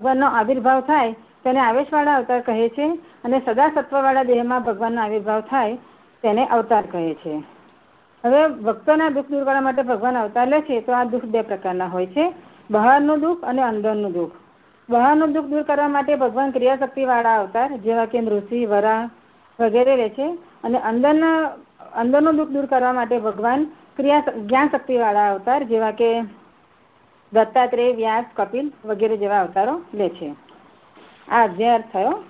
ભગવાનનો આવિર્ભાવ થાય, તેને આવેશવાળા અવતાર કહે છે અને સદા સત્વવાળા દેહમાં ભગવાનનો આવિર્ભાવ થાય, તેને અવતાર કહે છે. હવે ભક્તોના દુઃખ દૂર કરવા માટે ભગવાન અવતાર લે છે, તો આ દુઃખ બે પ્રકારના હોય છે. બહારનું દુઃખ અને અંદરનું દુઃખ. બહારનું દુઃખ દૂર કરવા માટે ભગવાન ક્રિયાશક્તિ વાળા અવતાર, જેવા કે નૃસિંહ વરા વગેરે લે છે. અને અંદરના, અંદરનું દુઃખ દૂર કરવા માટે ભગવાન ક્રિયા જ્ઞાન શક્તિ વાળા અવતાર, જેવા કે દત્તાત્રેય વ્યાસ કપિલ વગેરે જેવા અવતારો લે છે. આ અધ્યાય થયો.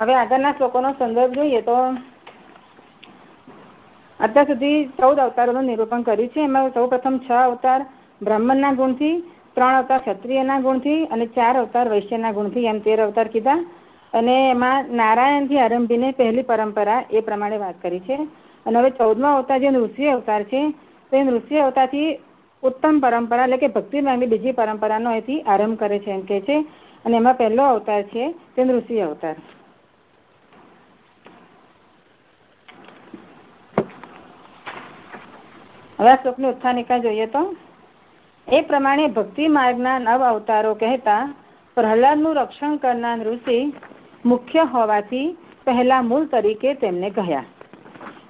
હવે આગળના શ્લોકોનો સંદર્ભ જોઈએ તો અત્યાર સુધી ચૌદ અવતારોનું નિરૂપણ કર્યું છે. એમાં સૌ પ્રથમ છ અવતાર બ્રાહ્મણના ગુણથી, ત્રણ અવતાર ક્ષત્રિયના ગુણથી અને ચાર અવતાર વૈશ્યના ગુણથી, એમ તેર અવતાર કીધા. અને એમાં નારાયણથી આરંભીને પહેલી પરંપરા એ પ્રમાણે વાત કરી છે. અને હવે ચૌદમો અવતાર જે નૃસિંહ અવતાર છે, તો એ નૃસિંહ અવતારથી ઉત્તમ પરંપરા એટલે કે ભક્તિ નામની બીજી પરંપરાનો અહીંથી આરંભ કરે છે એમ કે છે. અને એમાં પહેલો અવતાર છે તે નૃસિંહ અવતાર. હવે આ શ્લોકની ઉત્થાનિકા જોઈએ તો, એ પ્રમાણે ભક્તિ માર્ગના નવ અવતારો કહેતા પ્રહલાદનું રક્ષણ કરનાર ઋષિ મુખ્ય હોવાથી પહેલા મૂળ તરીકે તેમને કહ્યા.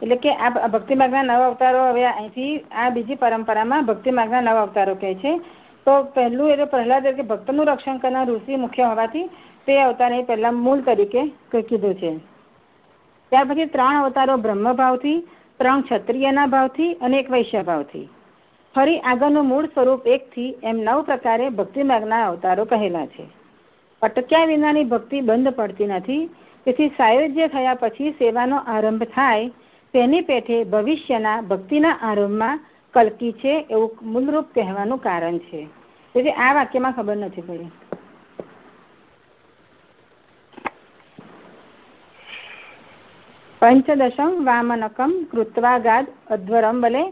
એટલે કે આ ભક્તિ માર્ગના નવ અવતારો હવે અહીંથી આ બીજી પરંપરામાં ભક્તિ માર્ગના નવ અવતારો કહે છે. તો પહેલું એટલે પ્રહલાદ એટલે ભક્તનું રક્ષણ કરનાર ઋષિ મુખ્ય હોવાથી તે અવતાર પહેલા મૂળ તરીકે કીધું છે. ત્યાર પછી ત્રણ અવતારો બ્રહ્મભાવથી, ત્રણ ક્ષત્રિયના ભાવથી અને એક વૈશ્ય ભાવથી ફરી આગળનું મૂળ સ્વરૂપ એકથી એમ નવ પ્રકારે ભક્તિ માર્ગના અવતારો કહેલા છે. અટક્યા વિનાની ભક્તિ બંધ પડતી નથી. તેથી સાયોજ્ય થયા પછી સેવાનો આરંભ થાય તેની પેઠે ભવિષ્યના ભક્તિના આરંભમાં કલકી છે એવું મૂળરૂપ કહેવાનું કારણ છે. એટલે આ વાક્યમાં ખબર નથી પડી. પંચદશમ વામનકમ કૃત્વાગાદ અધ્વરમ બલે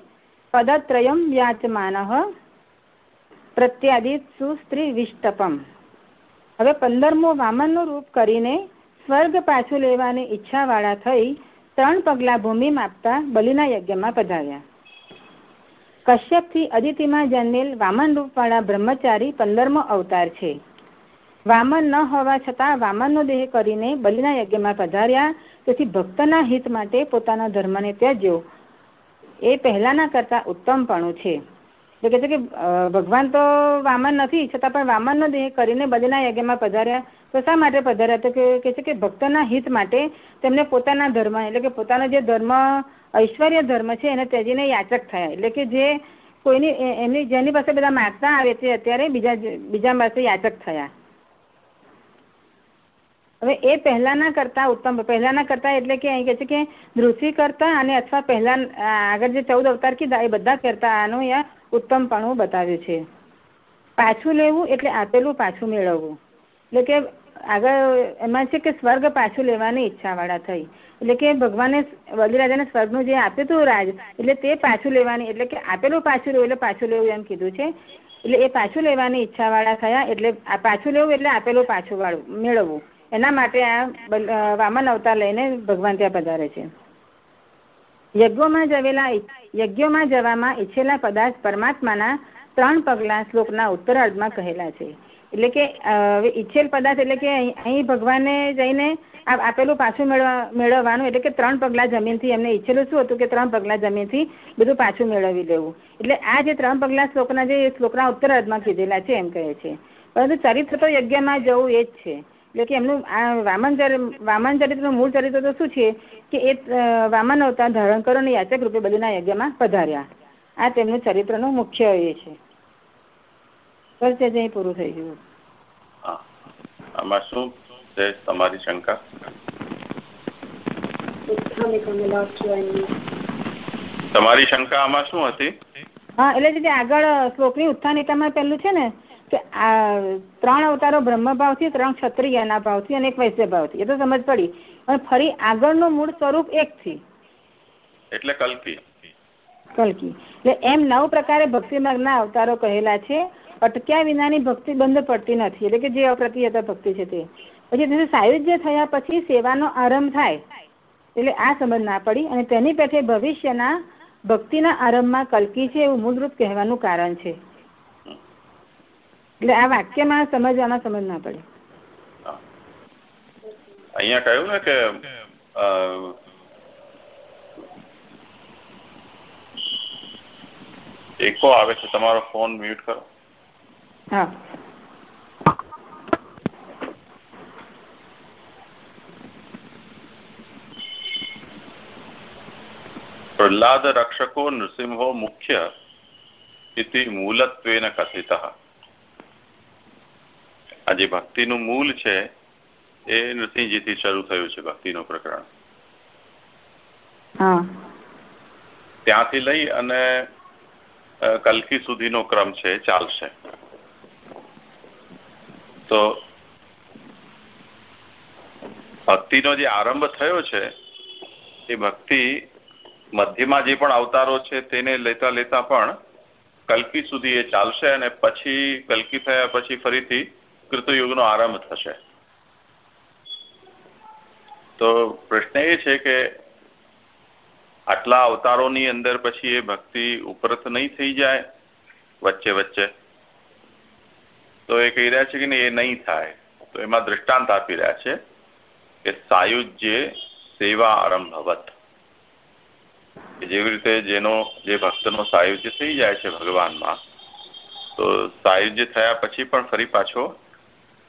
પદત્રયમ વ્યાચમાન પ્રત્યાદિત સુસ્ત્રી વિષ્ટપમ હવે પંદરમો વામનનું રૂપ કરીને સ્વર્ગ પાછું લેવાની ઈચ્છાવાળા થઈ ત્રણ પગલા ભૂમિ માપતા બલિના યજ્ઞમાં પધાર્યા. કશ્યપથી અદિતિમાં જન્મેલ વામન રૂપવાળા બ્રહ્મચારી પંદરમો અવતાર છે. વામન ન હોવા છતાં વામનનો દેહ કરીને બલિના યજ્ઞમાં પધાર્યા, તેથી ભક્તના હિત માટે પોતાના ધર્મને ત્યજ્યો એ પહેલાના કરતા ઉત્તમપણું છે. કે છે કે ભગવાન તો વામન નથી, છતાં પણ વામનનો દેહ કરીને બલિના યજ્ઞમાં પધાર્યા. તો શા માટે પધાર્યા? તો કે છે કે ભક્તના હિત માટે તેમને પોતાના ધર્મ, એટલે કે પોતાનો જે ધર્મ, ઐશ્વર્ય ધર્મ છે, એને ત્યજીને યાચક થયા. એટલે કે જે કોઈની એમની, જેની પાસે બધા માગતા આવે છે, અત્યારે બીજા બીજા પાસે યાચક થયા. હવે એ પહેલાના કરતા ઉત્તમ, પહેલાના કરતા એટલે કે અહીં કે છે કે દૃષ્ટિ કરતા અને અથવા પહેલા આગળ જે ચૌદ અવતાર કીધા, એ બધા કરતા આનું અહીંયા ઉત્તમપણું બતાવ્યું છે. પાછું લેવું એટલે આપેલું પાછું મેળવવું. એટલે કે આગળ એમાં છે કે સ્વર્ગ પાછું લેવાની ઈચ્છાવાળા થઈ. એટલે કે ભગવાને બલિરાજાને સ્વર્ગનું જે આપ્યું હતું રાજ, એટલે તે પાછું લેવાની, એટલે કે આપેલું પાછું લેવું, એટલે પાછું લેવું એમ કીધું છે. એટલે એ પાછું લેવાની ઈચ્છાવાળા થયા, એટલે પાછું લેવું, એટલે આપેલું પાછું વાળું, મેળવવું. એના માટે આ વામન અવતાર લઈને ભગવાન ત્યાં પધારે છે. યજ્ઞોમાં જવેલા યજ્ઞોમાં જવામાં ઈચ્છેલા પદાર્થ પરમાત્માના ત્રણ પગલા શ્લોકના ઉત્તરાર્ધમાં કહેલા છે. એટલે કે ઈચ્છેલ પદાર્થ એટલે કે અહીં ભગવાને જઈને આપેલું પાછું મેળવા, મેળવવાનું એટલે કે ત્રણ પગલા જમીનથી એમને ઈચ્છેલું શું હતું કે ત્રણ પગલા જમીનથી બધું પાછું મેળવી લેવું. એટલે આ જે ત્રણ પગલા શ્લોકના જે શ્લોકના ઉત્તરાર્ધમાં કીધેલા છે એમ કહે છે. પરંતુ ચરિત્ર તો યજ્ઞમાં જવું એ જ છે. એટલે કે એમનું, આ વામન વામન ચરિત્રનું મૂળ ચરિત્ર તો શું છે કે એ વામન અવતાર ધારણ કરો અને યાચક રૂપે બલિના યજ્ઞમાં પધાર્યા. આ તેમનું ચરિત્રનું મુખ્ય એ છે. બસ અહીં પૂરું થઈ ગયું. આમાં શું છે તમારી શંકા? તમારી શંકા આમાં શું હતી? હા એટલે જે આગળ શ્લોકની ઉત્થાનિકામાં પેલું છે ને કે આ ત્રણ અવતારો બ્રહ્મભાવથી ત્રણ ક્ષત્રિયના ભાવથી અને એક વૈશ્ય ભાવથી. એ તો સમજ પડી. અને ફરી આગળનું મૂળ સ્વરૂપ એક થી એટલે કલ્કી. કલ્કી. એટલે એમ નવ પ્રકારે ભક્તિ માર્ગના અવતારો કહેલા છે. અટક્યા વિનાની ભક્તિ બંધ પડતી નથી. એટલે કે જે અપ્રતિહત ભક્તિ છે તે. પછી સાયુજ્ય થયા પછી સેવાનો આરંભ થાય. એટલે આ સંબંધ ના પડી અને તેની પેઠે ભવિષ્યના ભક્તિના આરંભમાં કલકી છે એવું મૂળરૂપ કહેવાનું કારણ છે. એટલે આ વાક્યમાં સમજવામાં સમજ ના પડે. અહીંયા કહ્યું ને કે એકો આવે છે. તમારો ફોન મ્યુટ કરો. રક્ષકો નૃસિંહો મુખ્ય ઇતિ મૂલત્વેન કથિત. આ જે ભક્તિનું મૂળ છે એ નૃસિંહજીથી શરૂ થયું છે ભક્તિનું પ્રકરણ. ત્યાંથી લઈ અને કલકી સુધીનો ક્રમ છે ચાલશે. તો ભક્તિનો જે આરંભ થયો છે, એ ભક્તિ મધ્યમાં જે પણ અવતારો છે, તેને લેતા લેતા પણ કલ્કી સુધી એ ચાલશે અને પછી કલ્કી થયા પછી ફરીથી કૃતયુગનો આરંભ થશે. તો પ્રશ્ન એ છે કે આટલા અવતારોની અંદર પછી એ ભક્તિ ઉપરત નહીં થઈ જાય? વચ્ચે વચ્ચે. તો એ કહી રહ્યા છે કે એ નહીં થાય. તો એમાં દ્રષ્ટાંત આપી રહ્યા છે કે સાયુજ્ય સેવા આરંભવત. જેવી રીતે જેનો, જે ભક્તનો સાયુજ્ય થઈ જાય છે ભગવાનમાં, તો સાયુજ્ય થયા પછી પણ ફરી પાછો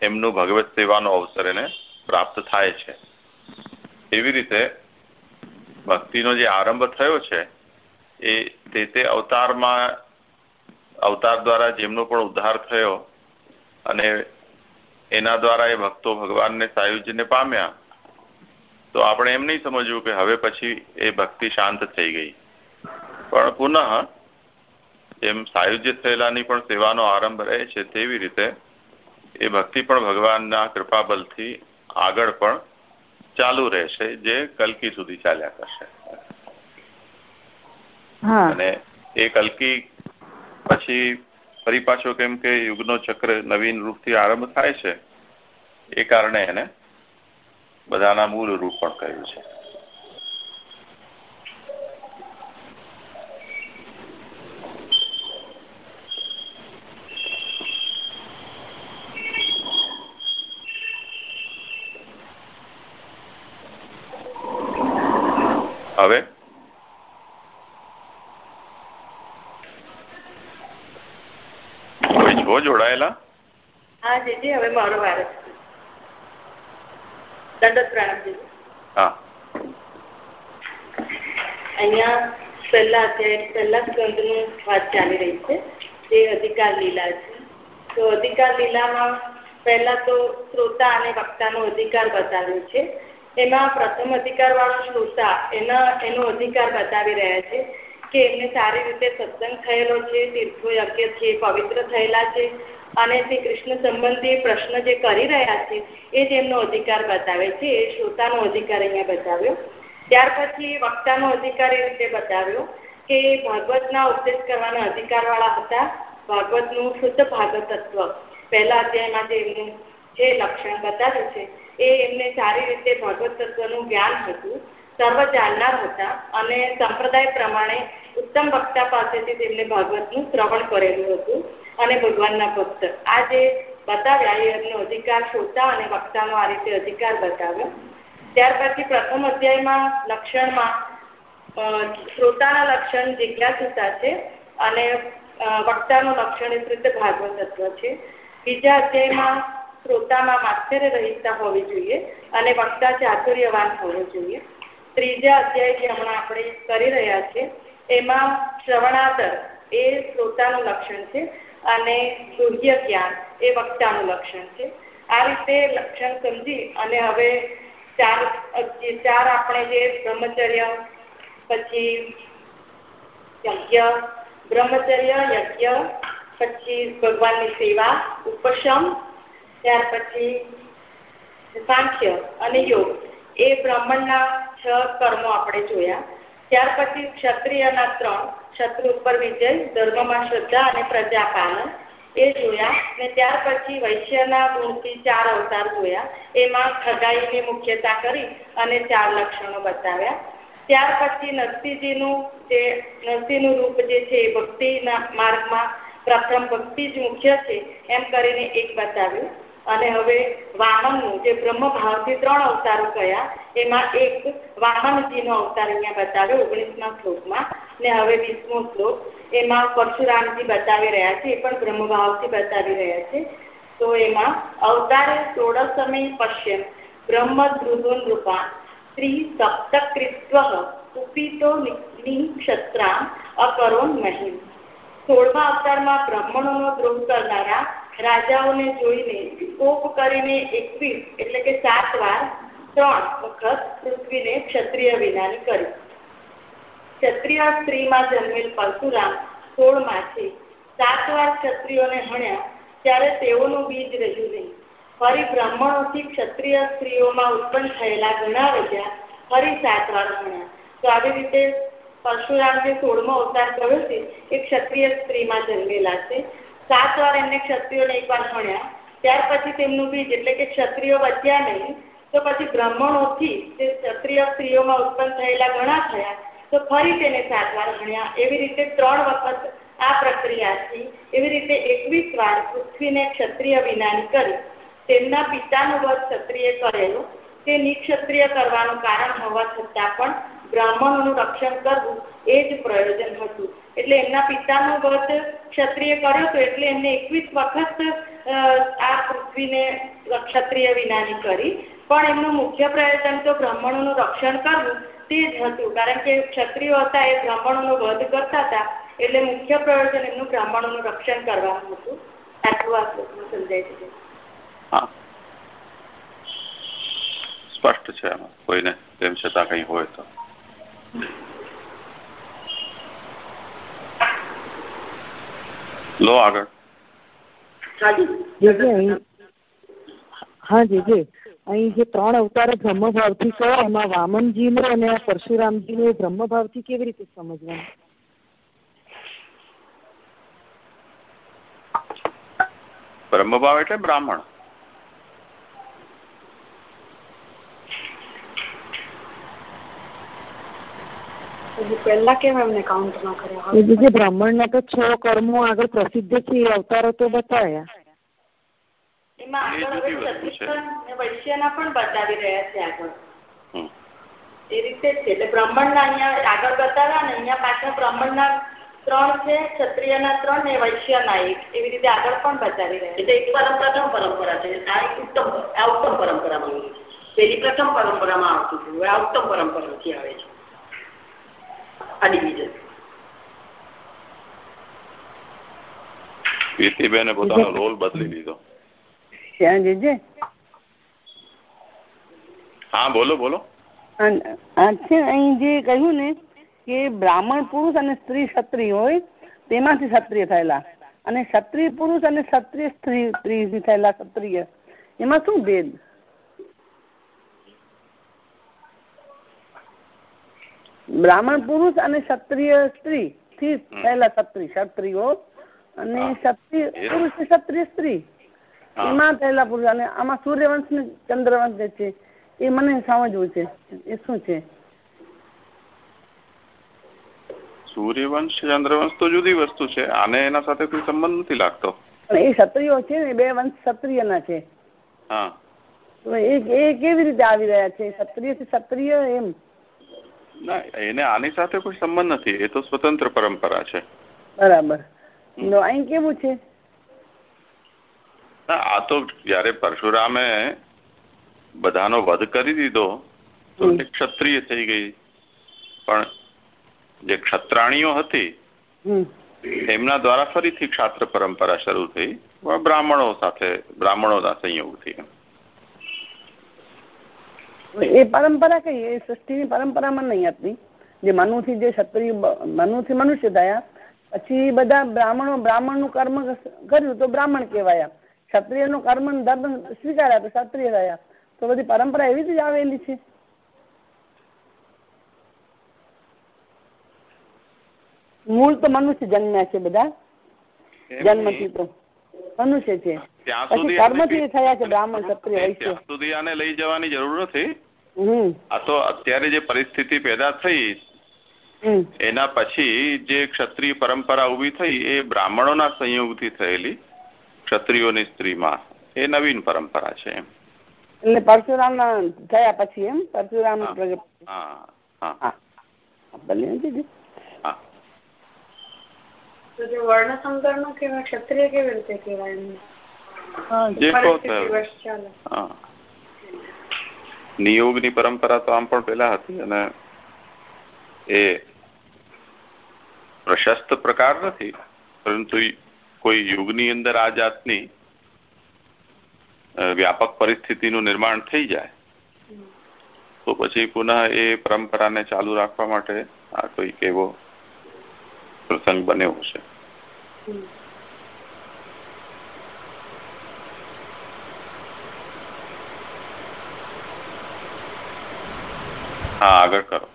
એમનું ભગવત સેવાનો અવસર એને પ્રાપ્ત થાય છે. એવી રીતે ભક્તિનો જે આરંભ થયો છે, એ તે તે અવતારમાં, અવતાર દ્વારા જેમનો પણ ઉદ્ધાર થયો અને એના દ્વારા એ ભક્તો ભગવાનને સાયુજ્યને પામ્યા. તો આપણે એમ નહીં સમજવું કે હવે પછી એ ભક્તિ શાંત થઈ ગઈ. પણ પુનઃ એમ સાયુજ્ય થયેલાની પણ સેવાનો આરંભ રહે છે તેવી રીતે એ ભક્તિ પણ ભગવાનના કૃપાબલથી આગળ પણ ચાલુ રહેશે જે કલકી સુધી ચાલ્યા કરશે. અને એ કલકી પછી ફરી પાછો કેમ કે યુગનો ચક્ર નવીન રૂપથી આરંભ થાય છે, એ કારણે એને બધાના મૂળ રૂપ પણ કહ્યું છે. હવે કોઈ છો જોડાયેલા હા જીજી હવે મારો વારો દંડત પ્રણામજી હા. અહીંયા પહેલા અધ્યાય પહેલા સ્કંદનું વાત ચાલી રહી છે. તે અધિકાર લીલા છે. તો અધિકાર લીલામાં પહેલા તો શ્રોતા અને વક્તાનો અધિકાર બતાવ્યો છે. એમાં પ્રથમ અધિકાર વાળો શ્રોતા એના એનો અધિકાર બતાવી રહ્યા છે કે એમને સારી રીતે સત્સંગ થયેલો છે તીર્થો યજ્ઞ છે પવિત્ર થયેલા છે અને તે કૃષ્ણ સંબંધી પ્રશ્ન જે કરી રહ્યા છે, એ તેમનો અધિકાર બતાવે છે, એ શ્રોતાનો અધિકાર અહીંયા બતાવ્યો. ત્યાર પછી વક્તાનો અધિકાર એ રીતે બતાવ્યો કે ભાગવતના ઉપદેશ કરવાના અધિકારવાળા હતા. ભાગવતનું શુદ્ધ ભાગવતત્વ. પહેલા અધ્યાયમાં જે એમનું જે લક્ષણ બતાવ્યું છે, એ એમને સારી રીતે ભાગવત તત્વનું જ્ઞાન હતું. સર્વ જાણનાર હતા અને સંપ્રદાય પ્રમાણે ઉત્તમ વક્તા પાસેથી તેમને ભાગવતનું શ્રવણ કરેલું હતું. અને ભગવાનના ભક્ત. આ જે બતાવ્યા અધિકાર શ્રોતા અને વક્તાનો આ રીતે અધિકાર બતાવ્યો. ત્યાર પછી પ્રથમ અધ્યાયમાં લક્ષણમાં શ્રોતાના લક્ષણ જિજ્ઞાસુતા છે અને વક્તાનું લક્ષણ એ રીતે ભાગવત તત્વ છે. બીજા અધ્યાયમાં શ્રોતામાં માત્સર્ય રહિતતા હોવી જોઈએ અને વક્તા ચાતુર્યવાન હોવો જોઈએ. ત્રીજા અધ્યાય જે હમણાં આપણે કરી રહ્યા છીએ એમાં શ્રવણાદર એ શ્રોતાનું લક્ષણ છે. અને સૂર્ય જ્ઞાન એ વક્તાનું લક્ષણ છે. આ રીતે લક્ષણ સમજી અને હવે ચાર ચાર આપણે જે બ્રહ્મચર્ય, પછી યજ્ઞ, બ્રહ્મચર્ય, યજ્ઞ, પછી ભગવાનની સેવા, ઉપશમ, ત્યાર પછી સાંખ્ય અને યોગ. એ બ્રાહ્મણના છ કર્મો આપણે જોયા. ત્યાર પછી ક્ષત્રિયના ત્રણ, શત્રુ ઉપર વિજય ધર્મમાં શ્રદ્ધા અને પ્રજાપાલન, એ જોયા ને ત્યાર પછી વૈશ્યના ગુણથી ચાર અવતાર જોયા. એમાં ખગાઈની મુખ્યતા કરી અને ચાર લક્ષણો બતાવ્યા. ત્યાર પછી નરસિંહજીનું જે, નરસિંહનું રૂપ જે છે એ ભક્તિના માર્ગમાં પ્રથમ ભક્તિ જ મુખ્ય છે એમ કરીને એક બતાવ્યું. અને હવે વામનનું, જે બ્રહ્મ ભાવથી ત્રણ અવતારો કયા, એમાં એક વામનજીનો અવતાર અહીંયા બતાવ્યો ઓગણીસમા શ્લોકમાં, ને હવે વીસમો શ્લોક, એમાં પરશુરામજી બતાવી રહ્યા છે, એ પણ બ્રહ્મભાવથી બતાવી રહ્યા છે. તો એમાં, અવતારે ષોડશમી પશ્યમ બ્રહ્મ ધ્રુવન રૂપા સ્ત્રી સપ્તકૃત્વ ઉપીતો ક્ષત્રામ, અકરોન મહિમ. સોળમા અવતારમાં બ્રાહ્મણોનો દ્રોહ કરનારા રાજાઓને જોઈને કોપ કરીને એકવીસ, એટલે કે સાત વાર ત્રણ વખત પૃથ્વીને ક્ષત્રિય વિનાની કરી. ક્ષત્રિય સ્ત્રીમાં જન્મેલ પરશુરામ સોળમાંથી સાત વાર ક્ષત્રિયોને હણ્યા, ત્યારે તેઓનું બીજ રહ્યું નહીં. ફરી બ્રાહ્મણોથી ક્ષત્રિય સ્ત્રીઓમાં ઉત્પન્ન થયેલા ઘણા વધ્યા ફરી સાત વાર હણ્યા. તો આવી રીતે પરશુરામ જે સોળમો અવતાર કર્યો છે એ ક્ષત્રિય સ્ત્રીમાં જન્મેલા છે. સાત વાર એમને ક્ષત્રિયોને એકવાર ભણ્યા. ત્યાર પછી તેમનું બીજ એટલે કે ક્ષત્રિયો વધ્યા નહીં, તો પછી બ્રાહ્મણોથી તે ક્ષત્રિય સ્ત્રીઓમાં ઉત્પન્ન થયેલા ઘણા થયા. તો ફરી તેને સાત વાર ભણ્યા. એવી રીતે ત્રણ વખત આ પ્રક્રિયાથી એવી રીતે એકવીસ વાર પૃથ્વીને ક્ષત્રિય વિનાની કરી. તેમના પિતાનું વધ ક્ષત્રિય કરેલો. તે નિક્ષત્રિય કરવાનું કારણ હોવા છતાં પણ બ્રાહ્મણોનું રક્ષણ કરવું એ જ પ્રયોજન હતું. એટલે એમના પિતાનો વધ ક્ષત્રિય કર્યો હતો એટલે એમને એકવીસ વખત આ પૃથ્વીને ક્ષત્રિય વિનાની કરી. પણ એમનું મુખ્ય પ્રયત્ન તો બ્રાહ્મણોનું રક્ષણ કરવું, તે જ હતું. કારણ કે ક્ષત્રિયો હતા એ બ્રાહ્મણોનો વધ કરતા હતા, એટલે મુખ્ય પ્રયોજન એમનું બ્રાહ્મણોનું રક્ષણ કરવાનું હતું. આટલું આ સમજાય છે. સ્પષ્ટ છે એમાં કોઈને તેમ છતાં કઈ હોય તો. લો આગળ. હા જી અહીં જે ત્રણ અવતારો બ્રહ્મભાવથી કયા એમાં વામનજી નો અને પરશુરામજી નો બ્રહ્મભાવથી કેવી રીતે સમજવાનું? બ્રહ્મભાવ એટલે બ્રાહ્મણ. જે બ્રાહ્મણના તો છ કર્મો આગળ પ્રસિદ્ધ છે એ અવતારો તો બતાવ્યા એમાં આગળ હવે વૈશ્યના પણ બતાવી રહ્યા છે આગળ. એ રીતે છે. એટલે બ્રાહ્મણના અહીંયા આગળ બતાવ્યા ને અહીંયા પાછળ બ્રાહ્મણના ત્રણ છે ક્ષત્રિયના ત્રણ ને વૈશ્યના એક. એવી રીતે આગળ પણ બતાવી રહ્યા એટલે એક પ્રથમ પરંપરા છે. આ એક ઉત્તમ આ ઉત્તમ પરંપરામાં પેલી પ્રથમ પરંપરામાં આવતું હતું. આ ઉત્તમ પરંપરાથી આવે છે. આ ડિવિઝન કીર્તિબેને પોતાનો રોલ બદલી લીધો. હા બોલો બોલો. આ છે અહીં જે કહ્યું ને કે બ્રાહ્મણ પુરુષ અને સ્ત્રી ક્ષત્રિય હોય તેમાંથી ક્ષત્રિય થયેલા. અને ક્ષત્રિય પુરુષ અને ક્ષત્રિય સ્ત્રી સ્ત્રી થયેલા ક્ષત્રિય. એમાં શું ભેદ? બ્રાહ્મણ પુરુષ અને ક્ષત્રિય સ્ત્રી. થી થયેલા ક્ષત્રિય ક્ષત્રિયો અને ક્ષત્રિય પુરુષ ક્ષત્રિય સ્ત્રી. એમાં થયેલા પુરુષ અને આમાં સૂર્યવંશ ને ચંદ્રવંશ જે છે એ મને સમજવું છે. એ શું છે? સૂર્યવંશ ચંદ્રવંશ તો જુદી વસ્તુ છે. આને એના સાથે કોઈ સંબંધ નથી લાગતો. એ ક્ષત્રિયો છે ને બે વંશ ક્ષત્રિય ના છે. હા. તો એ કેવી રીતે આવી રહ્યા છે? ક્ષત્રિયથી ક્ષત્રિય એમ. ના એને આની સાથે કોઈ સંબંધ નથી. એ તો સ્વતંત્ર પરંપરા છે. બરાબર. અહીં કેવું છે? આ તો જયારે પરશુરામે બધાનો વધ કરી દીધો તો ક્ષત્રિય થઈ ગઈ. પણ જે ક્ષત્રાણીઓ હતી એમના દ્વારા ફરીથી ક્ષાત્ર પરંપરા શરૂ થઈ. બ્રાહ્મણો સાથે બ્રાહ્મણોના સંયોગથી એ પરંપરા કઈ? એ સૃષ્ટિની પરંપરામાં નહીં હતી જે મનુથી જે ક્ષત્રિય મનુથી મનુષ્ય થયા પછી બધા બ્રાહ્મણો બ્રાહ્મણનું કર્મ કર્યું તો બ્રાહ્મણ કહેવાયા. ક્ષત્રિયનું કર્મ ધર્મ સ્વીકાર્યા તો ક્ષત્રિય થયા. તો બધી પરંપરા એવી જ આવેલી છે. મૂળ તો મનુષ્ય જન્મ્યા છે બધા. જન્મથી તો મનુષ્ય છે. પછી કર્મથી થયા છે બ્રાહ્મણ ક્ષત્રિય વૈશ્ય. સુધી આને લઈ જવાની જરૂર નથી. આ તો અત્યારે જે પરિસ્થિતિ પેદા થઈ એના પછી જે ક્ષત્રિય પરંપરા ઊભી થઈ એ બ્રાહ્મણોના સંયોગથી થયેલી ક્ષત્રિયોની સ્ત્રીમાં. એ નવીન પરંપરા છે એમ. એટલે પરશુરામ થયા પછી એમ? પરશુરામ વર્ણસંકરનું કેવાય ક્ષત્રિય કેવી રીતે કેવાય નિયોગની પરંપરા તો આમ પણ પેલા હતી અને એ પ્રશસ્ત પ્રકાર નથી પરંતુ કોઈ યુગની અંદર આ જાતની વ્યાપક પરિસ્થિતિનું નિર્માણ થઈ જાય. તો પછી પુનઃ એ પરંપરાને ચાલુ રાખવા માટે આ કોઈક એવો પ્રસંગ બન્યો છે હા આગળ કરો.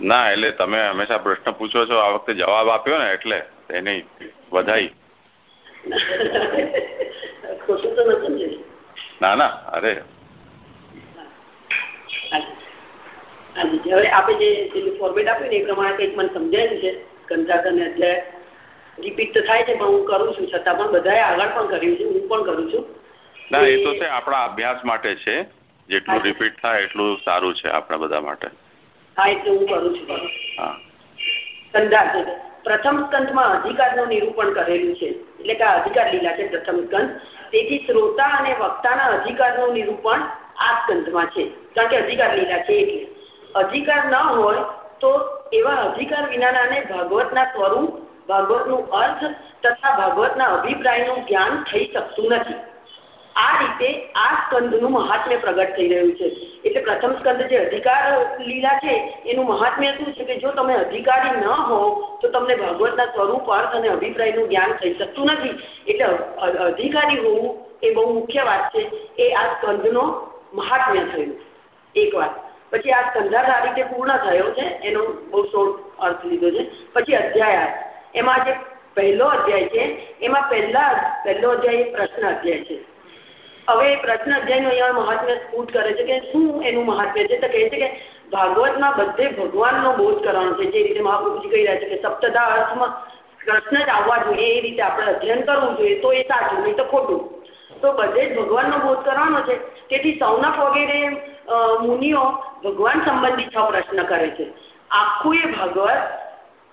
ના એટલે તમે હંમેશા પ્રશ્ન પૂછો છો આ વખતે જવાબ આપ્યો ને એટલે એની વધાઈ ના ના અરે. હવે આપણે જે ફોર્મેટ આપ્યું ને એ પ્રમાણે કંઈક મને સમજાયું છે. કંટાકર એટલે રિપીટ તો થાય છે પણ હું કરું છું. છતાં પણ બધાએ આગળ પણ કર્યું છે હું પણ કરું છું. ના એ તો છે આપણા અભ્યાસ માટે છે. જેટલું રિપીટ થાય એટલું સારું છે આપણા બધા માટે. હા એટલે હું કરું છું. હા. સ્કંદાર્થ પ્રથમ સ્કંદમાં અધિકારનું નિરૂપણ કરેલું છે. એટલે કે અધિકાર લીલા છે પ્રથમ સ્કંદ તેથી શ્રોતા અને વક્તાના અધિકારનું નિરૂપણ આ સ્કંદમાં છે. કારણ કે અધિકાર લીલા છે એટલે. અધિકાર ન હોય તો એવા અધિકાર વિનાનાને ભાગવતના સ્વરૂપ, ભાગવતનું અર્થ તથા ભાગવતના અભિપ્રાયનું જ્ઞાન થઈ શકતું નથી. આ રીતે આ સ્કંદનું મહાત્મ્ય પ્રગટ થઈ રહ્યું છે. એટલે પ્રથમ સ્કંદ જે અધિકાર લીલા છે, એનું મહાત્મ્ય શું છે કે જો તમે અધિકારી ન હો તો તમને ભાગવતના સ્વરૂપ, અર્થ અને અભિપ્રાયનું જ્ઞાન થઈ શકતું નથી. એટલે અધિકારી હોવું એ બહુ મુખ્ય વાત છે. એ આ સ્કંદનો મહાત્મ્ય થયું. એક વાત. પછી આ સ્કંધાર્થ આ રીતે પૂર્ણ થયો છે, એનો બહુ શોર્ટ અર્થ લીધો છે. પછી અધ્યાય એમાં જે પહેલો અધ્યાય છે, એમાં પહેલા પહેલો અધ્યાય પ્રશ્ન અધ્યાય છે. હવે પ્રશ્ન અધ્યાયનું અહીંયા મહાત્મ્ય સ્ફૂટ કરે છે કે શું એનું મહાત્મ્ય છે? તો કહે છે કે ભાગવતમાં બધે ભગવાનનો બોધ કરવાનો છે. જે રીતે મહાપ્રભુજી કહી રહ્યા છે કે સપ્તદા અર્થમાં કૃષ્ણ જ આવવા જોઈએ, એ રીતે આપણે અધ્યયન કરવું જોઈએ, તો એ સાચું, નહીં તો ખોટું. તો બધે જ ભગવાનનો બોધ કરવાનો છે. તેથી સૌનક વગેરે મુનિઓ ભગવાન સંબંધી છ પ્રશ્ન કરે છે. આખું એ ભાગવત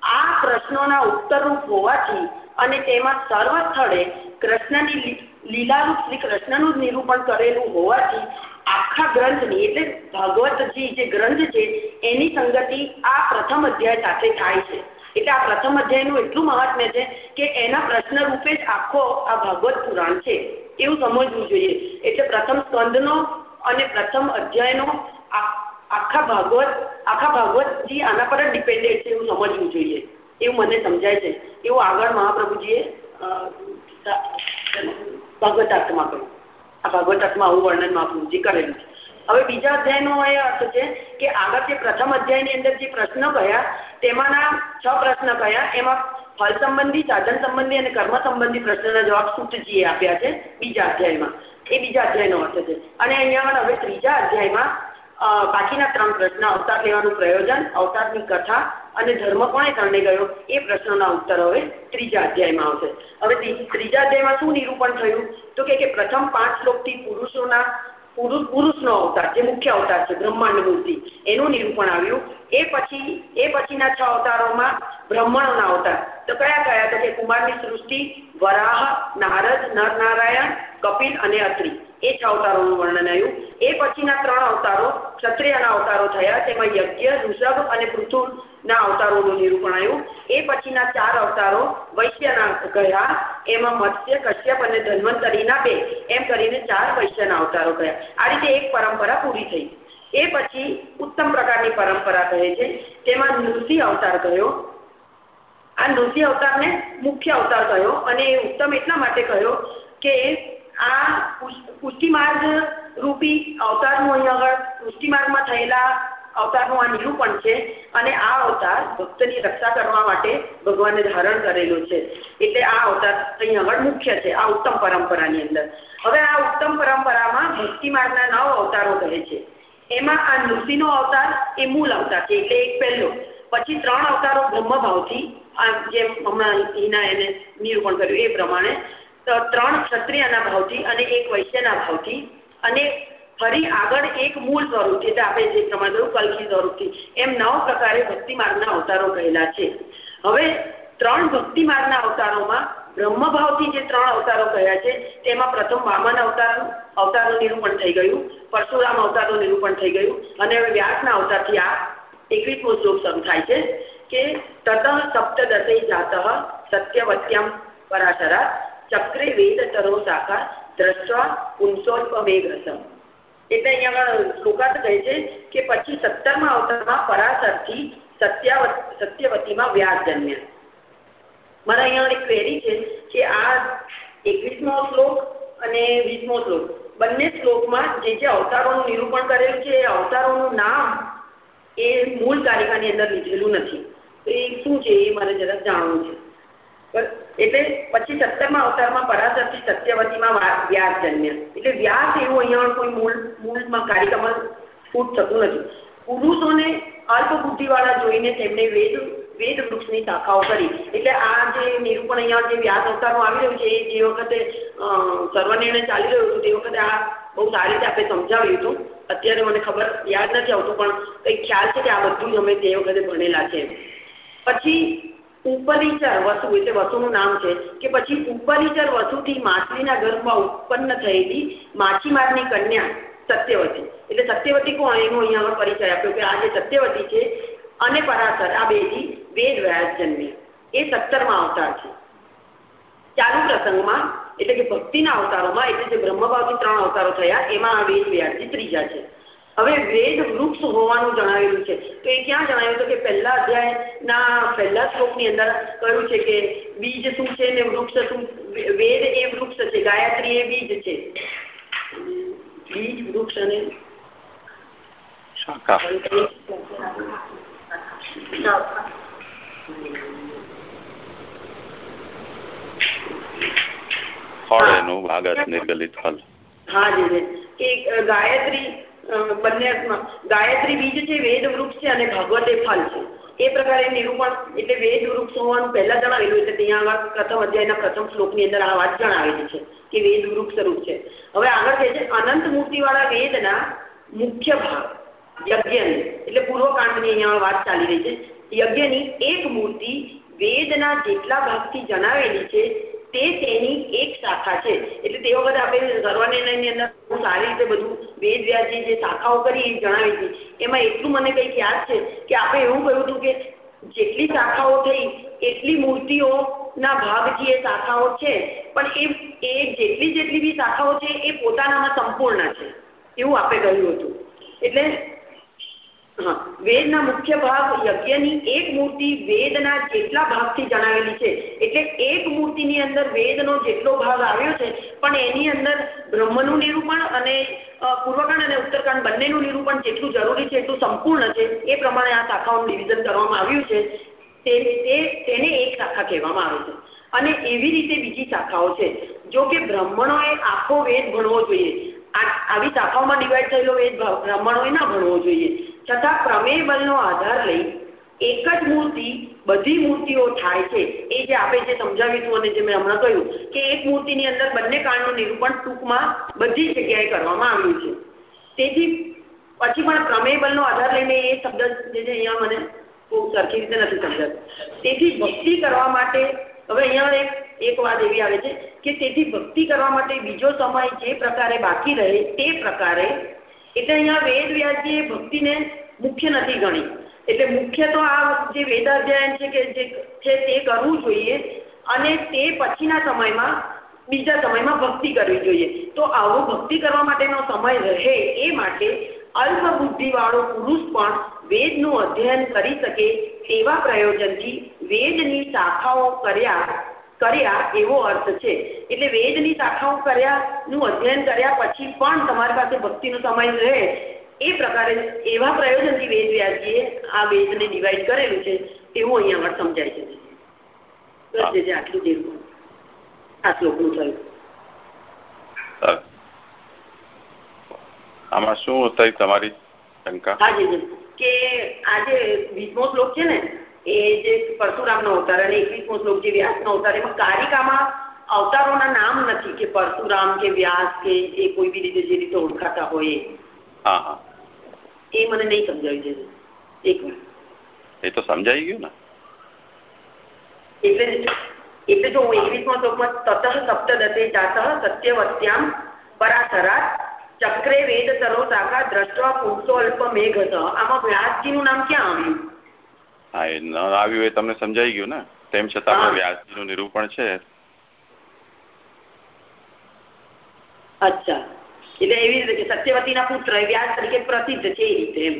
આ પ્રશ્નોના ઉત્તરરૂપ હોવાથી અને તેમાં સર્વ સ્થળે કૃષ્ણની લીલારૂપ શ્રી કૃષ્ણનું નિરૂપણ કરેલું હોવાથી આખા ગ્રંથની, એટલે ભાગવતજી જે ગ્રંથ છે, એની સંગતિ આ પ્રથમ અધ્યાય સાથે થાય છે. એટલે આ પ્રથમ અધ્યાયનું એટલું મહત્વ છે કે એના પ્રશ્ન રૂપે જ આખો આ ભાગવત પુરાણ છે. એવું સમજવું જોઈએ. એટલે પ્રથમ સ્કંદનો અને પ્રથમ અધ્યાયનો આખા ભાગવત, આખા ભાગવતજી આના પર જ ડિપેન્ડેડ છે, એવું સમજવું જોઈએ. એવું મને સમજાય છે. એવું આગળ મહાપ્રભુજીએ ભાગવતાર્થમાં કહ્યું. આ ભાગવતાર્થમાં આવું વર્ણન મહાપ્રભુજી કરેલું છે. હવે બીજા અધ્યાયનો એ અર્થ છે કે આગળ જે પ્રથમ અધ્યાયની અંદર જે પ્રશ્ન કયા તેમાંના છ પ્રશ્ન કયા એમાં ફળ સંબંધી, સાધન સંબંધી અને કર્મ સંબંધી પ્રશ્નના જવાબ સૂતજીએ આપ્યા છે બીજા અધ્યાયમાં. એ બીજા અધ્યાયનો અર્થ છે. અને અહીંયા હવે ત્રીજા અધ્યાયમાં બાકીના ત્રણ પ્રશ્ન અવતાર લેવાનું પ્રયોજન, અવતારની કથા અને ધર્મ કોણે તરણે ગયો? એ પ્રશ્નોના ઉત્તર હવે ત્રીજા અધ્યાયમાં આવશે. હવે ત્રીજા અધ્યાયમાં શું નિરૂપણ થયું? તો કે પ્રથમ પાંચ શ્લોકથી પુરુષોના પુરુષ પુરુષનો અવતાર, જે મુખ્ય અવતાર છે, બ્રહ્માંડ મૂર્તિ, એનું નિરૂપણ આવ્યું. એ પછી, એ પછીના છ અવતારોમાં બ્રહ્મણોના અવતાર. તો કયા કયા? તો કે કુમારની સૃષ્ટિ, વરાહ, નારદ, નરનારાયણ, કપિલ અને અત્રી. એ છ અવતારોનું વર્ણન આવ્યું. એ પછીના ત્રણ અવતારો ક્ષત્રિયના અવતારો થયા, તેમાં યજ્ઞ, ઋષભ અને પૃથુના અવતારોનું નિરૂપણ આવ્યું. એ પછીના ચાર અવતારો વૈશ્યના ગયા. એમાં મત્સ્ય, કશ્યપ અને ધન્વંતરીના બે. એમ કરીને ચાર વૈશ્યના અવતારો ગયા. આ રીતે એક પરંપરા પૂરી થઈ. એ પછી ઉત્તમ પ્રકારની પરંપરા કહે છે. તેમાં નૃસિંહ અવતાર કહ્યો આ નૃસિંહ અવતારને મુખ્ય અવતાર કહ્યો અને ઉત્તમ એટલા માટે કહ્યો કે આ પુષ્ટિ રૂપી અવતારનું અહીં આગળ પુષ્ટિ થયેલા અવતારનું આ નિરૂપણ છે અને આ અવતાર ભક્તની રક્ષા કરવા માટે ભગવાને ધારણ કરેલો છે. એટલે આ અવતાર અહીં આગળ મુખ્ય છે, આ ઉત્તમ પરંપરાની અંદર. હવે આ ઉત્તમ પરંપરામાં ભક્તિ માર્ગના નવ અવતારો કહે છે. એમાં આ નૃસિંહનો અવતાર, એ મૂળ અવતાર છે, એટલે એક પહેલો. પછી ત્રણ અવતારો બ્રહ્મભાવથી જેમ હમણાં હિના એને નિરૂપણ કર્યું એ પ્રમાણે ત્રણ ક્ષત્રિયના ભાવથી અને એક વૈશ્યના ભાવથી અને ફરી આગળ એક મૂળ સ્વરૂપથી, એટલે આપણે જે પ્રમાણે કહ્યું સ્વરૂપથી. એમ નવ પ્રકારે ભક્તિ માર્ગના અવતારો કહેલા છે. હવે ત્રણ ભક્તિ માર્ગના અવતારોમાં બ્રહ્મભાવથી જે ત્રણ અવતારો કહ્યા છે, તેમાં પ્રથમ વામન અવતાર, અવતારનું નિરૂપણ થઈ ગયું, પરશુરામ અવતારનું નિરૂપણ થઈ ગયું, અને વ્યાસના અવતારથી આ એકવીસમો શ્લોક શરૂ થાય છે કે તત સપ્તદશૈ જાત સત્યવત્યમ પરાશરા. ચક્રે વેદ તરો શાખા વેગ રસમ એટલે અહીંયા શ્લોકાર્થ કહે છે કે પછી સત્તરમા અવતારમાં પરાશરથી સત્યાવત, સત્યવતીમાં વ્યાસ જન્મ્યા. મારા અહીંયા એક ક્વેરી છે કે આ એકવીસમો શ્લોક અને વીસમો શ્લોક બંને શ્લોકમાં જે જે અવતારોનું નિરૂપણ કરેલું છે એ અવતારોનું નામ એ મૂળ કારિકાની અંદર લીધેલું નથી. એ શું છે એ મારે જરાક જાણવું છે. એટલે પછી સત્તરમા અવતારમાં પરાશરથી સત્યવતીમાં વ્યાસ જન્મ્યા. એટલે વ્યાસ એવું અહીંયા કોઈ મૂળ, મૂળમાં કાર્યક્રમ ફૂટ થતું નથી. પુરુષોને અલ્પ બુદ્ધિવાળા જોઈને તેમણે વેદ વેદ વૃક્ષની શાખાઓ કરી. એટલે આ જે નિરૂપણ અહીંયા જે વ્યાસ અવતારમાં આવી રહ્યું છે, એ જે વખતે સર્વનિર્ણય ચાલી રહ્યો હતું, તે વખતે આ બહુ સારી રીતે આપણે સમજાવ્યું હતું. અત્યારે મને ખબર યાદ નથી આવતું, પણ કંઈક ખ્યાલ છે કે આ બધું અમે તે વખતે ભણેલા છે. પછી ઉપરીચર વસુ એટલે વસુનું નામ છે કે પછી ઉપરિચર વસુથી માછલીના ગર્ભમાં ઉત્પન્ન થયેલી માછીમારની કન્યા સત્યવતી. એટલે સત્યવતી કોણ? એનો અહીંયા પરિચય આપ્યો કે આ જે સત્યવતી છે, અને પરાશર, આ બેથી વેદ વ્યાસ જન્મી. એ સત્તરમાં અવતાર છે. ચાલુ પ્રસંગમાં, એટલે કે ભક્તિના અવતારોમાં, એટલે જે બ્રહ્મભાવથી ત્રણ અવતારો થયા, એમાં આ વેદ વ્યાસજી ત્રીજા છે. હવે વેદ વૃક્ષ હોવાનું જણાવેલું છે. તો એ ક્યાં જણાવ્યું તો કે પહેલા અધ્યાયના પહેલા શ્લોકની અંદર કહ્યું છે કે બીજ શું છે ને વૃક્ષ શું? વેદ એ વૃક્ષ છે ગાયત્રી એ બીજ છે. બીજ વૃક્ષ અને ફળ એનું ભાગત નિર્ગલિત ફળ. હા જી ગાયત્રી બંને ગાયત્રી બીજ છે, વેદ વૃક્ષ છે અને ભાગવત એ ફલ છે. એ પ્રકારે નિરૂપણ એટલે વેદ વૃક્ષ હોવાનું પહેલા જણાવેલું એટલે ત્યાં આગળ પ્રથમ અધ્યાયના પ્રથમ શ્લોકની અંદર આ વાત જણાવેલી છે કે વેદ વૃક્ષ રૂપ છે. હવે આગળ કહે છે અનંત મૂર્તિવાળા વેદના મુખ્ય ભાગ, યજ્ઞની. એટલે પૂર્વકાંડની અહીંયા વાત ચાલી રહી છે. યજ્ઞની એક મૂર્તિ વેદના જેટલા ભાગથી જણાવેલી છે તે તેની એક શાખા છે. એટલે તે વખતે આપણે સર્વનિર્ણયની અંદર બહુ સારી રીતે બધું વેદ વ્યાસજી જે શાખાઓ કરી જણાવી હતી. એમાં એટલું મને કંઈક યાદ છે કે આપણે એવું કહ્યું હતું કે જેટલી શાખાઓ થઈ, એટલી મૂર્તિઓના ભાગ જે શાખાઓ છે. પણ એ એ જેટલી જેટલી બી શાખાઓ છે, એ પોતાનામાં સંપૂર્ણ છે. એવું આપણે કહ્યું હતું. એટલે વેદના મુખ્ય ભાગ યજ્ઞની એક મૂર્તિ વેદના જેટલા ભાગથી જણાવેલી છે. એટલે એક મૂર્તિની અંદર વેદનો જેટલો ભાગ આવ્યો છે, પણ એની અંદર બ્રહ્મનું નિરૂપણ અને પૂર્વકાંડ અને ઉત્તરકાંડ બંનેનું નિરૂપણ જેટલું જરૂરી છે, એટલું સંપૂર્ણ છે. એ પ્રમાણે આ શાખાઓનું ડિવિઝન કરવામાં આવ્યું છે. તેને એક શાખા કહેવામાં આવે છે. અને એવી રીતે બીજી શાખાઓ છે. જો કે બ્રાહ્મણોએ આખો વેદ ભણવો જોઈએ. આવી શાખાઓમાં ડિવાઈડ થયેલો વેદ બ્રાહ્મણોએ ના ભણવો જોઈએ. છતાં પ્રમેય બલનો આધાર લઈ એક જ મૂર્તિ બધી મૂર્તિઓ થાય છે. એ જે આપણે જે સમજાવ્યું હતું અને જે મેં હમણાં કહ્યું કે એક મૂર્તિની અંદર બંને કાળનું નિરૂપણ ટૂંકમાં બધી જગ્યાએ કરવામાં આવ્યું છે. તેથી પછી પણ પ્રમેય બલનો આધાર લઈને એ શબ્દ જે છે અહીંયા મને બહુ સરખી રીતે નથી સમજાતું. તેથી ભક્તિ કરવા માટે હવે અહીંયા એક એક વાત એવી આવે છે કે તેથી ભક્તિ કરવા માટે બીજો સમય જે પ્રકારે બાકી રહે તે પ્રકારે એટલે અહીંયા વેદ વ્યાસજીએ ભક્તિને મુખ્ય નથી ગણી. એટલે મુખ્ય તો આ જે વેદાધ્યાયન છે કે જે છે તે કરવું જોઈએ અને તે પછીના સમયમાં, બીજા સમયમાં ભક્તિ કરવી જોઈએ. તો આવો ભક્તિ કરવા માટેનો સમય રહે એ માટે અલ્પ બુદ્ધિવાળો પુરુષ પણ વેદનું અધ્યયન કરી શકે તેવા પ્રયોજનથી વેદની શાખાઓ કર્યા કર્યા એવો અર્થ છે. એટલે વેદની શાખાઓ કર્યાનું અધ્યયન કર્યા પછી પણ તમારી પાસે ભક્તિનો સમય રહે એ પ્રકારે એવા પ્રયોજનથી વેદ વ્યાસજીએ આ વેદને ડિવાઈડ કરેલું છે એવું અહીંયા આગળ સમજાય છે બસ જે આટલું જેવું આ શ્લોકનું થયું. આમાં શું થઈ તમારી શંકા? કે આજે વીસમો શ્લોક છે ને એ જે પરશુરામનો અવતાર અને એકવીસમો શ્લોક જે વ્યાસનો અવતાર એમાં કારિકામાં અવતારોના નામ નથી કે પરશુરામ કે વ્યાસ કે એ કોઈ બી રીતે જે રીતે ઓળખાતા હોય એ. મને નહીં સમજાવી છે એક એ તો સમજાઈ ગયું ને. એટલે એટલે જો હું એકવીસમાં શ્લોકમાં તત સપ્તદતે જાત સત્યવત્યામ પરાશરાત ચક્રે વેદ સરો શાખા દ્રષ્ટવા પુરુષો અલ્પ મેઘ આમાં વ્યાસજીનું નામ ક્યાં આવ્યું? હા એ ન આવ્યું એ તમને સમજાઈ ગયું ને? તેમ છતાં પણ વ્યાસજીનું નિરૂપણ છે. અચ્છા. એટલે એવી રીતે કે સત્યવતીના પુત્ર વ્યાસ તરીકે પ્રસિદ્ધ છે એ રીતે એમ.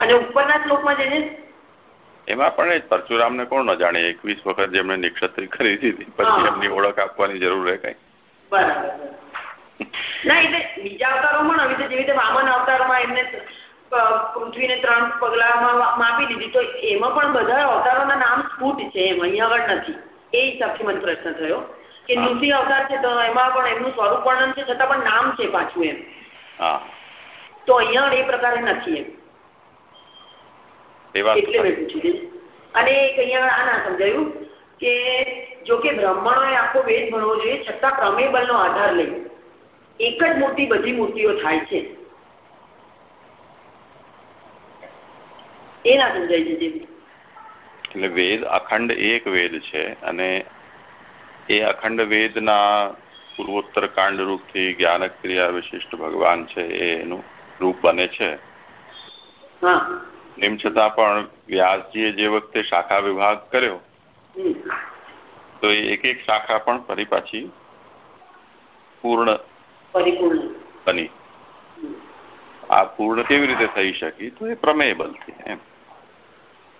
અને ઉપરના શ્લોકમાં જે એમાં પણ પરશુરામ ને કોણ ન જાણે એકવીસ વખત જેમણે નિક્ષત્રી કરી દીધી પછી એમની ઓળખ આપવાની જરૂર રહે કઈ. બરાબર ના એટલે બીજા અવતારોમાં આવી રીતે જેવી રીતે વામન અવતારમાં એમને પૃથ્વીને ત્રણ પગલામાં માપી દીધી તો એમાં પણ બધા અવતારોના નામ સ્ફૂટ છે એમ અહીંયા આગળ નથી. એ હિસાબથી મને પ્રશ્ન થયો કે નૃસિંહ અવતાર છે તો એમાં પણ એમનું સ્વરૂપ વર્ણન છે છતાં પણ નામ છે પાછું એમ. તો અહીંયા એ પ્રકારે નથી એમ. એટલે મેં પૂછ્યું અને અહીંયા આ ના સમજાયું કે જો કે બ્રાહ્મણોએ આખો વેદ ભણવો જોઈએ છતાં પ્રમેય આધાર લઈ. એક જ મૂર્તિ બધી મૂર્તિઓ થાય છે. એ ના સમજાય છે એટલે વેદ અખંડ એક વેદ છે અને એ અખંડ વેદના પૂર્વોત્તર કાંડ રૂપથી જ્ઞાન ક્રિયા વિશિષ્ટ ભગવાન છે એનું રૂપ બને છે. એમ છતાં પણ વ્યાસજીએ જે વખતે શાખા વિભાગ કર્યો તો એક એક શાખા પણ ફરી પાછી પૂર્ણ બની. આ પૂર્ણ કેવી રીતે થઈ શકી? તો એ પ્રમેય બનતી એમ.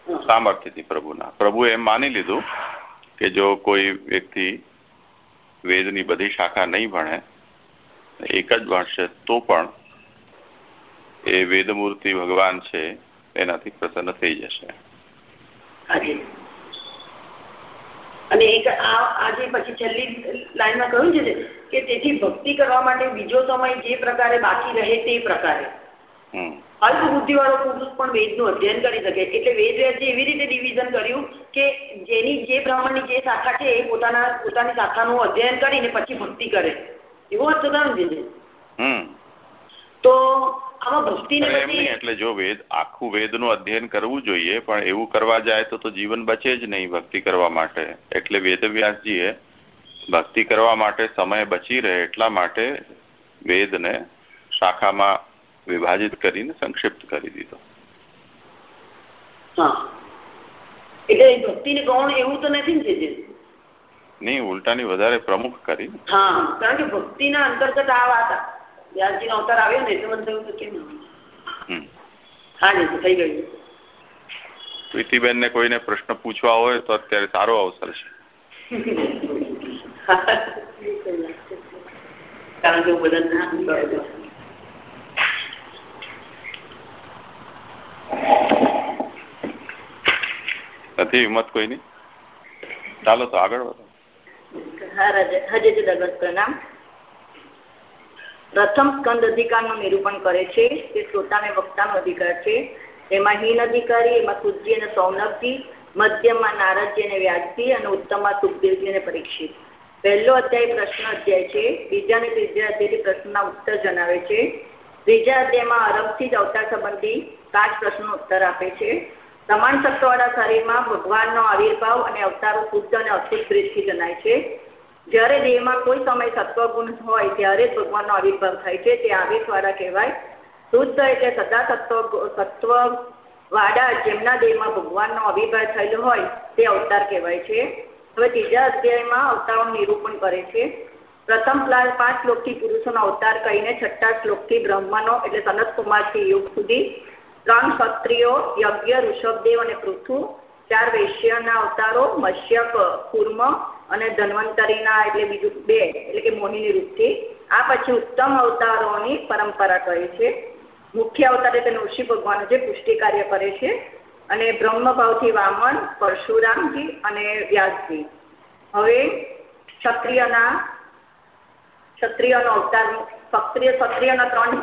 સામર્થ્યથી પ્રભુના. પ્રભુ એમ માની લીધું કે જો કોઈ વ્યક્તિ વેદની બધી શાખા નહીં ભણે એક જ ભણશે તો પણ એ વેદમૂર્તિ ભગવાન છે એનાથી પ્રસન્ન થઈ જશે. અને એક આજે પછી છેલ્લી લાઈનમાં કહ્યું છે કે તેથી ભક્તિ કરવા માટે બીજો સમય જે પ્રકારે બાકી રહે તે પ્રકારે. અલ્પ બુદ્ધિ વાળો પુરુષ પણ વેદનું અધ્યયન કરી શકે. એટલે વેદ વ્યાસે એવી રીતે ડિવિઝન કર્યું કે જેની જે બ્રાહ્મણની જે શાખા છે એ પોતાના પોતાની શાખાનું અધ્યયન કરીને પછી ભક્તિ કરે. એવો અર્થ ને તો આમાં ભક્તિને એટલે જો વેદ આખું વેદનું અધ્યયન કરવું જોઈએ પણ એવું કરવા જાય તો તો જીવન બચે જ નહીં ભક્તિ કરવા માટે. એટલે વેદવ્યાસજીએ ભક્તિ કરવા માટે સમય બચી રહે એટલા માટે વેદને શાખામાં વિભાજિત કરીને સંક્ષિપ્ત કરી દીધો. એટલે ભક્તિને ગૌણ એવું તો નથી ને નહીં ઉલટાની વધારે પ્રમુખ કરી. હા કારણ કે ભક્તિના અંતર્ગત આ વાત વ્યાસજીનો અવતાર આવ્યો ને એટલે મને થયું કે કેમ હા જી થઈ ગયું. પ્રીતિબેન ને કોઈને પ્રશ્ન પૂછવા હોય તો અત્યારે સારો અવસર છે. કારણ કે બધા નથી હિંમત કોઈની ચાલો તો આગળ વધો. પ્રથમ સ્કંદ અધિકારનું નિરૂપણ કરે છે તે શ્રોતાને વક્તાનો અધિકાર છે. એમાં હીન અધિકારી, એમાં સૂર્ય અને સૌનકજી મધ્યમાં નારદજી અને વ્યાસજી અને ઉત્તમમાં સુખદેવજી અને પરીક્ષિત. પહેલો અધ્યાય પ્રશ્ન અધ્યાય છે. બીજા અને ત્રીજા અધ્યાયથી પ્રશ્નના ઉત્તર જણાવે છે. ત્રીજા અધ્યાયમાં અરબથી જ અવતાર સંબંધી પાંચ પ્રશ્નો ઉત્તર આપે છે. સમાન સત્વવાળા શરીરમાં ભગવાનનો આવિર્ભાવ અને અવતારો શુદ્ધ અને અશુદ્ધ દ્રષ્ટિ જણાય છે. જ્યારે દેહમાં કોઈ સમય સત્વગુણ હોય, ત્યારે જ ભગવાનનો આવિર્ભાવ થાય છે. તે આવેશવાળા કહેવાય. શુદ્ધ એટલે સદા સત્વ સત્વ વાળા જેમના દેહમાં ભગવાનનો આવિર્ભાવ થયેલો હોય, તે અવતાર કહેવાય છે. હવે ત્રીજા અધ્યાયમાં અવતારોનું નિરૂપણ કરે છે. પ્રથમ પાંચ શ્લોકથી પુરુષોનો અવતાર કહીને છઠ્ઠા શ્લોકથી બ્રહ્મનો એટલે સનત કુમારથી યુગ સુધી ત્રણ ક્ષત્રિયો, યજ્ઞ ઋષભદેવ અને પૃથુ ચાર વૈશ્યના અવતારો મત્સ્યક કુર્મ અને ધન્વંતરીના એટલે બીજું બે, એટલે કે મોહિની રૂપથી આ પછી ઉત્તમ અવતારોની પરંપરા કહે છે. મુખ્ય અવતાર એટલે ઋષિ ભગવાન જે પુષ્ટિ કાર્ય કરે છે અને બ્રહ્મભાવથી વામન, પરશુરામજી અને વ્યાસજી. હવે ક્ષત્રિયના, ક્ષત્રિયનો અવતાર, ક્ષત્રિય, ક્ષત્રિયના ત્રણ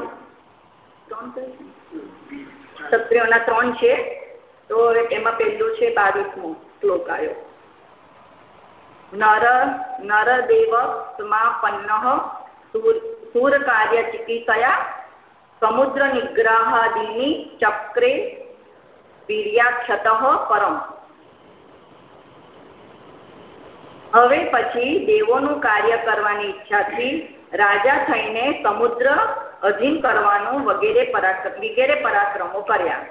ત્રણ ક્ષત્રિયોના ત્રણ છે. તો એમાં પહેલું છે બાવીસમો શ્લોક આવ્યો. નર, નરદેવ સમાપન્ન સૂર કાર્ય ચિકિત્સયા, સમુદ્ર નિગ્રહાદિની ચક્રે વીર્યાક્ષત પરમ. હવે પછી દેવોનું કાર્ય કરવાની ઈચ્છાથી રાજા થઈને સમુદ્ર અધીન કરવાનું વગેરે વગેરે પરાક્રમો કર્યા.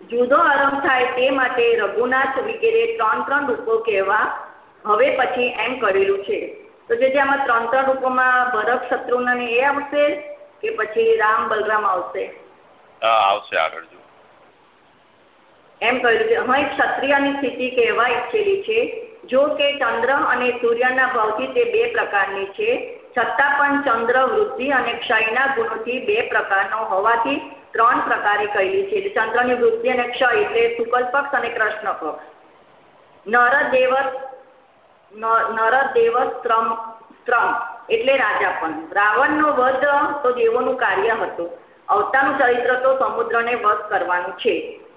જુદો આરંભ થાય તે માટે રઘુનાથ વગેરે ત્રણ ત્રણ રૂપો કહેવા હવે પછી એમ કરેલું છે. તો જે આમાં ત્રણ ત્રણ રૂપોમાં ભરત શત્રુઘ્ન એ આવશે કે પછી રામ બલરામ આવશે? આવશે આગળ જો એમ કહ્યું છે. અહીં ક્ષત્રિયની સ્થિતિ કહેવા ઈચ્છેલી છે. જો કે ચંદ્ર અને સૂર્યના ભાવથી તે બે પ્રકારની છે. છતાં પણ ચંદ્ર, વૃદ્ધિ અને ક્ષયના ગુણોથી બે પ્રકારનો હોવાથી ત્રણ પ્રકારે કહેલી છે. ચંદ્રની વૃદ્ધિ અને ક્ષય એટલે શુકલ પક્ષ અને કૃષ્ણ પક્ષ. નરદેવ નરદેવ શ્રમ શ્રમ એટલે રાજાપન રાવણનો વધ તો દેવોનું કાર્ય હતું. અવતારનું ચરિત્ર તો સમુદ્રને વધ કરવાનું છે.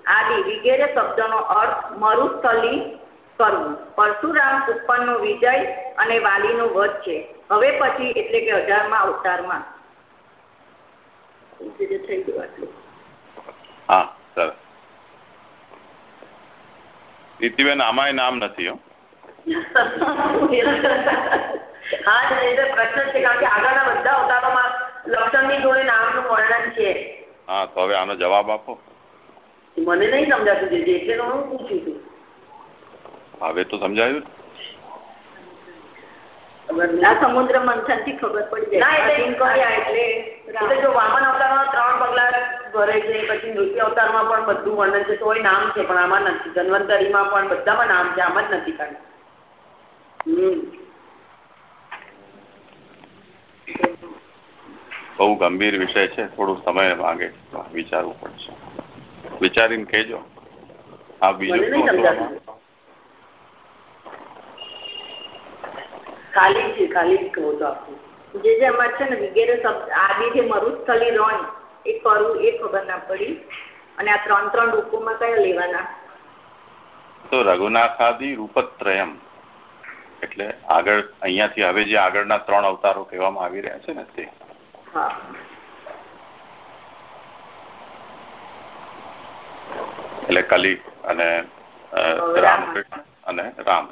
આદિ વગેરે શબ્દનો અર્થ મરુસ્થલી કરવું પરશુરામ ઉપરનો વિજય અને વાલીનો વધ છે. હવે પછી એટલે કે અઢારમા અવતારમાં. થઈ ગયું આટલું. હા સરસ. પ્રીતિબેન આમાંય નામ નથી હો. હા એટલે પ્રશ્ન છે કારણ કે આગળના બધા અવતારોમાં લક્ષણની જોડે નામનું વર્ણન છે. હા તો હવે આનો જવાબ આપો. મને નહીં સમજાતું છે એટલે હું પૂછું છું. હવે તો સમજાયું? સમુદ્ર મંથનથી ખબર પડી જાય. એટલે જો વામન અવતારમાં ત્રણ પગલા ભરે છે પછી નૃત્ય અવતારમાં પણ બધું વર્ણન છે તોય નામ છે પણ આમાં નથી. ધન્વંતરીમાં પણ બધામાં નામ છે આમ જ નથી કાઢી બહુ ગંભીર વિષય છે થોડું સમય માંગે વિચારવું પડશે. વિચારીને કહેજો. આ બીજું ખાલી છે ખાલી કહો તો જે જે અમારે છે ને વિગેરે શબ્દ આદિ જે મરુસ્થલી રણ એ કરવું એ ખબર ના પડી. અને આ ત્રણ ત્રણ રૂપોમાં કયા લેવાના? તો રઘુનાથાદિ રૂપત્રયમ. એટલે આગળ અહિયાંથી હવે જે આગળના ત્રણ અવતારો કહેવામાં આવી રહ્યા છે ને તે. એટલે કલી અને રામકૃષ્ણ અને રામ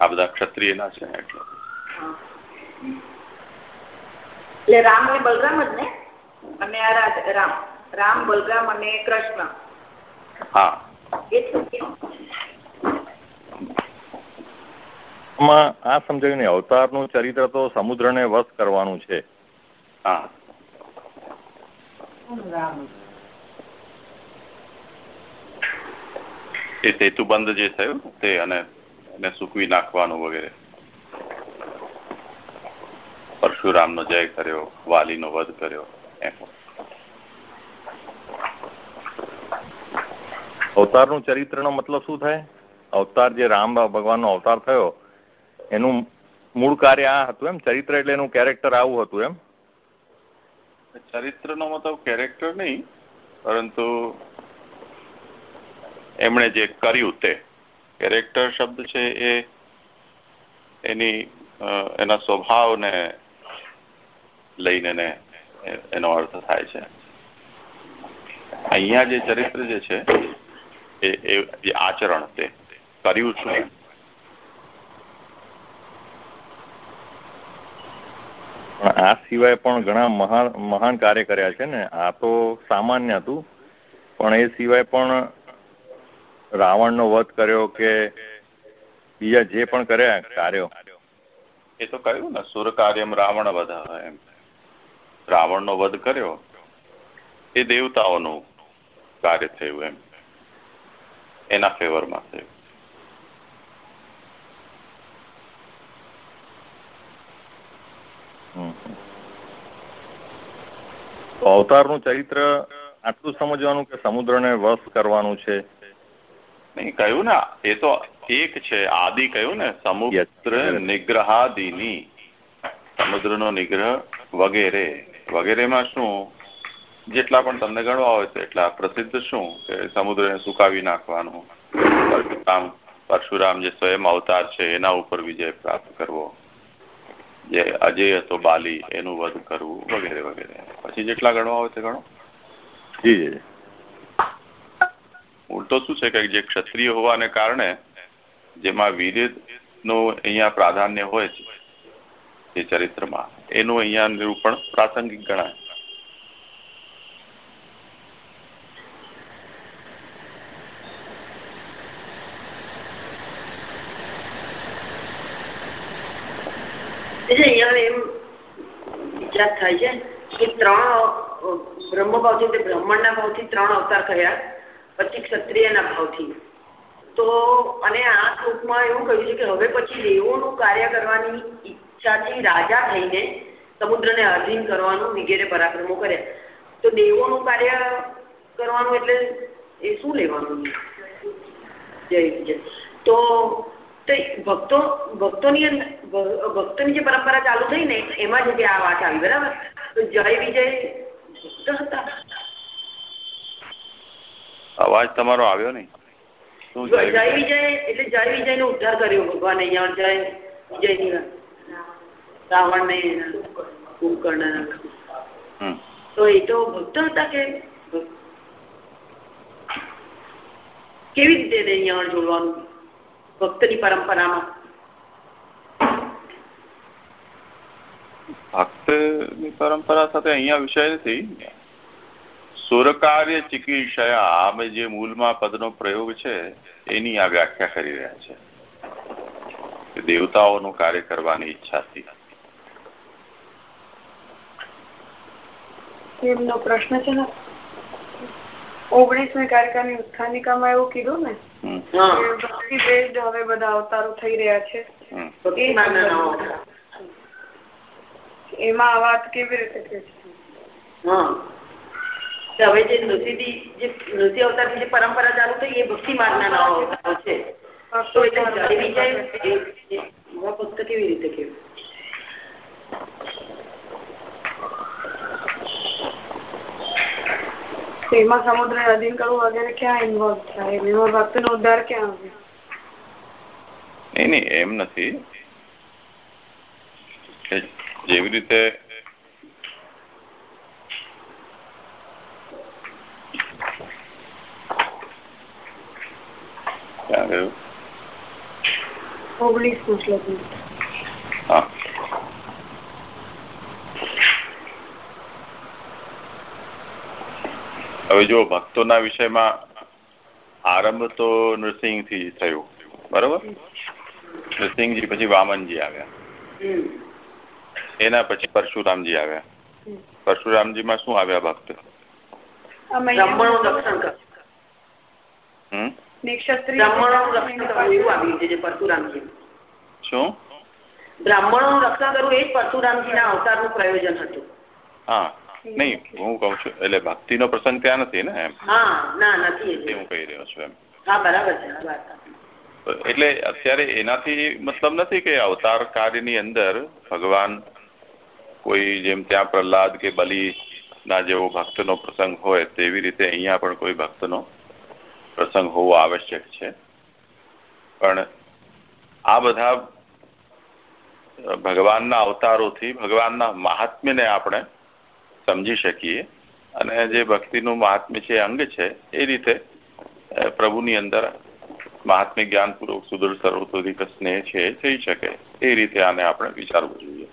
આ બધા ક્ષત્રિયના છે એટલે. એટલે રામ ને બલરામ જ ને? અને આ રામ. રામ બલરામ અને કૃષ્ણ. હા. આ સમજાયું ને અવતારનું ચરિત્ર તો સમુદ્રને વશ કરવાનું છે. હા. એ સેતુબંધ જે થયું તે અને એને સૂકવી નાખવાનું વગેરે. પરશુરામનો જય કર્યો વાલીનો વધ કર્યો એમ. અવતારનું ચરિત્રનો મતલબ શું થાય? અવતાર જે રામ ભગવાનનો અવતાર થયો એનું મૂળ કાર્ય આ હતું એમ? ચરિત્ર એટલે એનું કેરેક્ટર આવું હતું એમ? ચરિત્રનો મતલબ કેરેક્ટર નહીં પરંતુ એમણે જે કર્યું તે. કેરેક્ટર શબ્દ છે એ, એની એના સ્વભાવને લઈને એનો અર્થ થાય છે. અહીંયા જે ચરિત્ર જે છે, એ આચરણ તે કર્યું શું આ સિવાય પણ ઘણા મહાન મહાન કાર્ય કર્યા છે ને. આ તો સામાન્ય હતું. પણ એ સિવાય પણ રાવણનો વધ કર્યો કે બીજા જે પણ કર્યા કાર્યો. એ તો કહ્યું ને સુર કાર્યમ રાવણ વધ એમ. રાવણનો વધ કર્યો એ દેવતાઓનું કાર્ય થયું એમ. એના ફેવરમાં થયું. અવતારનું ચરિત્ર આટલું સમજવાનું કે સમુદ્રને વશ કરવાનું છે? નહીં કહ્યું ને એ તો એક છે આદિ કહ્યું ને સમુદ્ર નિગ્રહાદિની. સમુદ્રનો નિગ્રહ વગેરે. વગેરેમાં શું? જેટલા પણ તમને ગણવા હોય તો એટલા પ્રસિદ્ધ શું? કે સમુદ્રને સુકાવી નાખવાનું. પરશુરામ પરશુરામ જે સ્વયં અવતાર છે એના ઉપર વિજય પ્રાપ્ત કરવો. જે અજય હતો બાલી એનું વધ કરવું વગેરે વગેરે. પછી જેટલા ગણવા હોય તે ગણો. જી. ઉલટો શું છે કે જે ક્ષત્રિય હોવાને કારણે જેમાં વીરનું અહીંયા પ્રાધાન્ય હોય છે, એ ચરિત્રમાં, એનું અહીંયા નિરૂપણ પ્રાસંગિક ગણાય. એમ વિચાર થાય છે કે ત્રણ બ્રહ્મ ભાવથી બ્રાહ્મણના ભાવથી ત્રણ અવતાર કર્યા. પછી ક્ષત્રિયના ભાવથી. તો અને આ શ્લોકમાં એવું કહ્યું છે કે હવે પછી દેવોનું કાર્ય કરવાની ઈચ્છાથી રાજા થઈને સમુદ્રને અધીન કરવાનું વગેરે પરાક્રમો કર્યા. તો દેવોનું કાર્ય કરવાનું એટલે એ શું લેવાનું? જય જય તો ભક્તો, ભક્તોની ભક્તોની જે પરંપરા ચાલુ થઈ ને, એમાં જ આ વાત આવી, બરાબર? તો જય વિજય. ભક્ત હતા અવાજ તમારો આવ્યો નહીં. જય વિજય? એટલે જય વિજય નો ઉદ્ધાર કર્યો ભગવાન અહીંયા જય વિજયની રાવણ ને કુંભકર્ણ તો એ તો ભક્ત હતા કે કેવી રીતે અહીંયા જોડવાનું? ભક્તની પરંપરામાં. ભક્તની પરંપરા સાથે અહીંયા વિષય નથી. સુરકાર્ય ચિકિત્સયા અમે જે મૂળમાં પદનો પ્રયોગ છે એની આ વ્યાખ્યા કરી રહ્યા છે. દેવતાઓનું કાર્ય કરવાની ઈચ્છાથી એમનો પ્રશ્ન છે ને ઓગણીસમી કાર્યક્રમની ઉત્થાનિકામાં એવું કીધું ને ભક્તિ હવે બધા અવતારો થઈ રહ્યા છે. એમાં આ વાત કેવી રીતે છે હવે જે નૃસિંહથી જે નૃસિંહ અવતારની જે પરંપરા ચાલુ થઈ એ ભક્તિ માર્ગના નવા અવતારો છે. તો એટલે જાળવી જાય પુસ્તક કેવી રીતે કેવું? એમાં સમુદ્ર અધીન કરવું વગેરે ક્યાં ઇન્વોલ્વ થાય? એમાં ભક્ત નો ઉદ્ધાર ક્યાં આવે? નહીં નહીં એમ નથી. જેવી રીતે ક્યાં ગયું ઓગણીસ શ્લોક. હા. હવે જો ભક્તોના વિષયમાં આરંભ તો નૃસિંહથી થયો બરોબર? નૃસિંહજી પછી વામનજી આવ્યા. એના પછી પરશુરામજી આવ્યા. પરશુરામજીમાં શું આવ્યા ભક્ત? શું બ્રાહ્મણોનું રક્ષણ કરવું એ જ પરશુરામજીના અવતારનું પ્રયોજન હતું. હા નહીં હું કઉ છું એટલે ભક્તિ નો પ્રસંગ ત્યાં નથી ને એમ? હું કહી રહ્યો છું એમ. એટલે અત્યારે એનાથી મતલબ નથી કે અવતાર કાર્યની અંદર ભગવાન કોઈ જેમ ત્યાં પ્રહલાદ કે બલી ના જેવો ભક્તનો પ્રસંગ હોય તેવી રીતે અહીંયા પણ કોઈ ભક્તનો પ્રસંગ હોવો આવશ્યક છે. પણ આ બધા ભગવાનના અવતારોથી, ભગવાનના મહાત્મ્યને આપણે સમજી શકીએ અને જે ભક્તિનું મહાત્મ્ય છે અંગ છે, એ રીતે પ્રભુની અંદર મહાત્મ્ય જ્ઞાનપૂર્વક સુદૃઢ સર્વતોધિક સ્નેહ છે થઈ શકે, એ રીતે આને આપણે વિચારવું જોઈએ.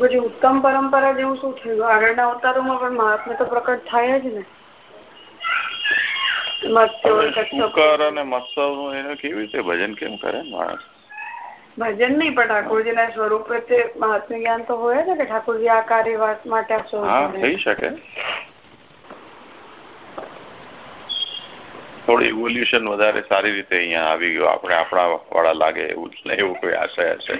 પછી ઉત્તમ પરંપરા જેવું શું થયું? આગળના અવતારોમાં પણ મહાત્મા તો પ્રકટ થાય જ ને. ભજન કેમ કરે માણસ? ભજન નહીં પણ ઠાકોરજી ના સ્વરૂપ પ્રત્યે મહાત્મ્ય જ્ઞાન તો હોય ને કે ઠાકોરજી આ કાર્ય માટે થઈ શકે. થોડું ઇવોલ્યુશન વધારે સારી રીતે અહીંયા આવી ગયું. આપણે આપણા વાળા લાગે એવું એવું કોઈ આશય હશે.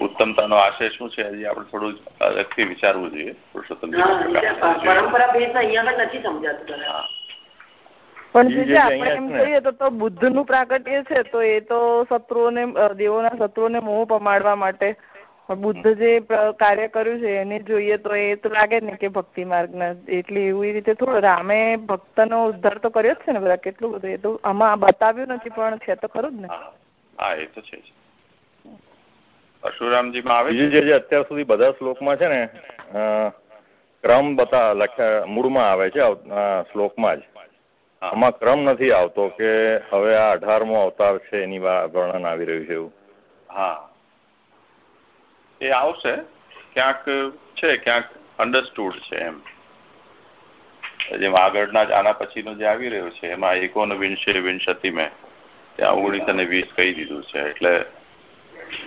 ઉત્તમતાનો આશય શું છે? હજી આપણે થોડું અલગથી વિચારવું જોઈએ. પુરુષોત્તમ પરંપરા ભેદ અહીંયા નથી સમજાતું પણ આપણે એમ કહીએ તો બુદ્ધનું પ્રાગટ્ય છે તો એ તો શત્રુઓને દેવોના શત્રુઓને મોહ પમાડવા માટે. બુદ્ધ જે કાર્ય કર્યું છે એને જોઈએ તો એ તો લાગે ને કે ભક્તિ માર્ગ ના એટલે એવી રીતે થોડું રામે ભક્તનો ઉદ્ધાર તો કર્યો જ છે ને બધા કેટલું બધું એ તો આમાં બતાવ્યું નથી પણ છે તો ખરું જ ને. હા એ તો છે માં આવે બીજું જે અત્યાર સુધી બધા શ્લોકમાં છે ને ક્રમ બતા લખ્યા મૂળમાં આવે છે શ્લોકમાં જ. આમાં ક્રમ નથી આવતો કે હવે આ અઢારમો અવતાર છે એની વર્ણન આવી રહ્યું છે એવું. હા. એ આવશે. ક્યાંક છે ક્યાંક અન્ડરસ્ટુડ છે એમ. જેમ આગળના જ આના પછીનો જે આવી રહ્યો છે એમાં એકોન વિંશે વિંશતિ મેં ત્યાં ઓગણીસ અને વીસ કહી દીધું છે એટલે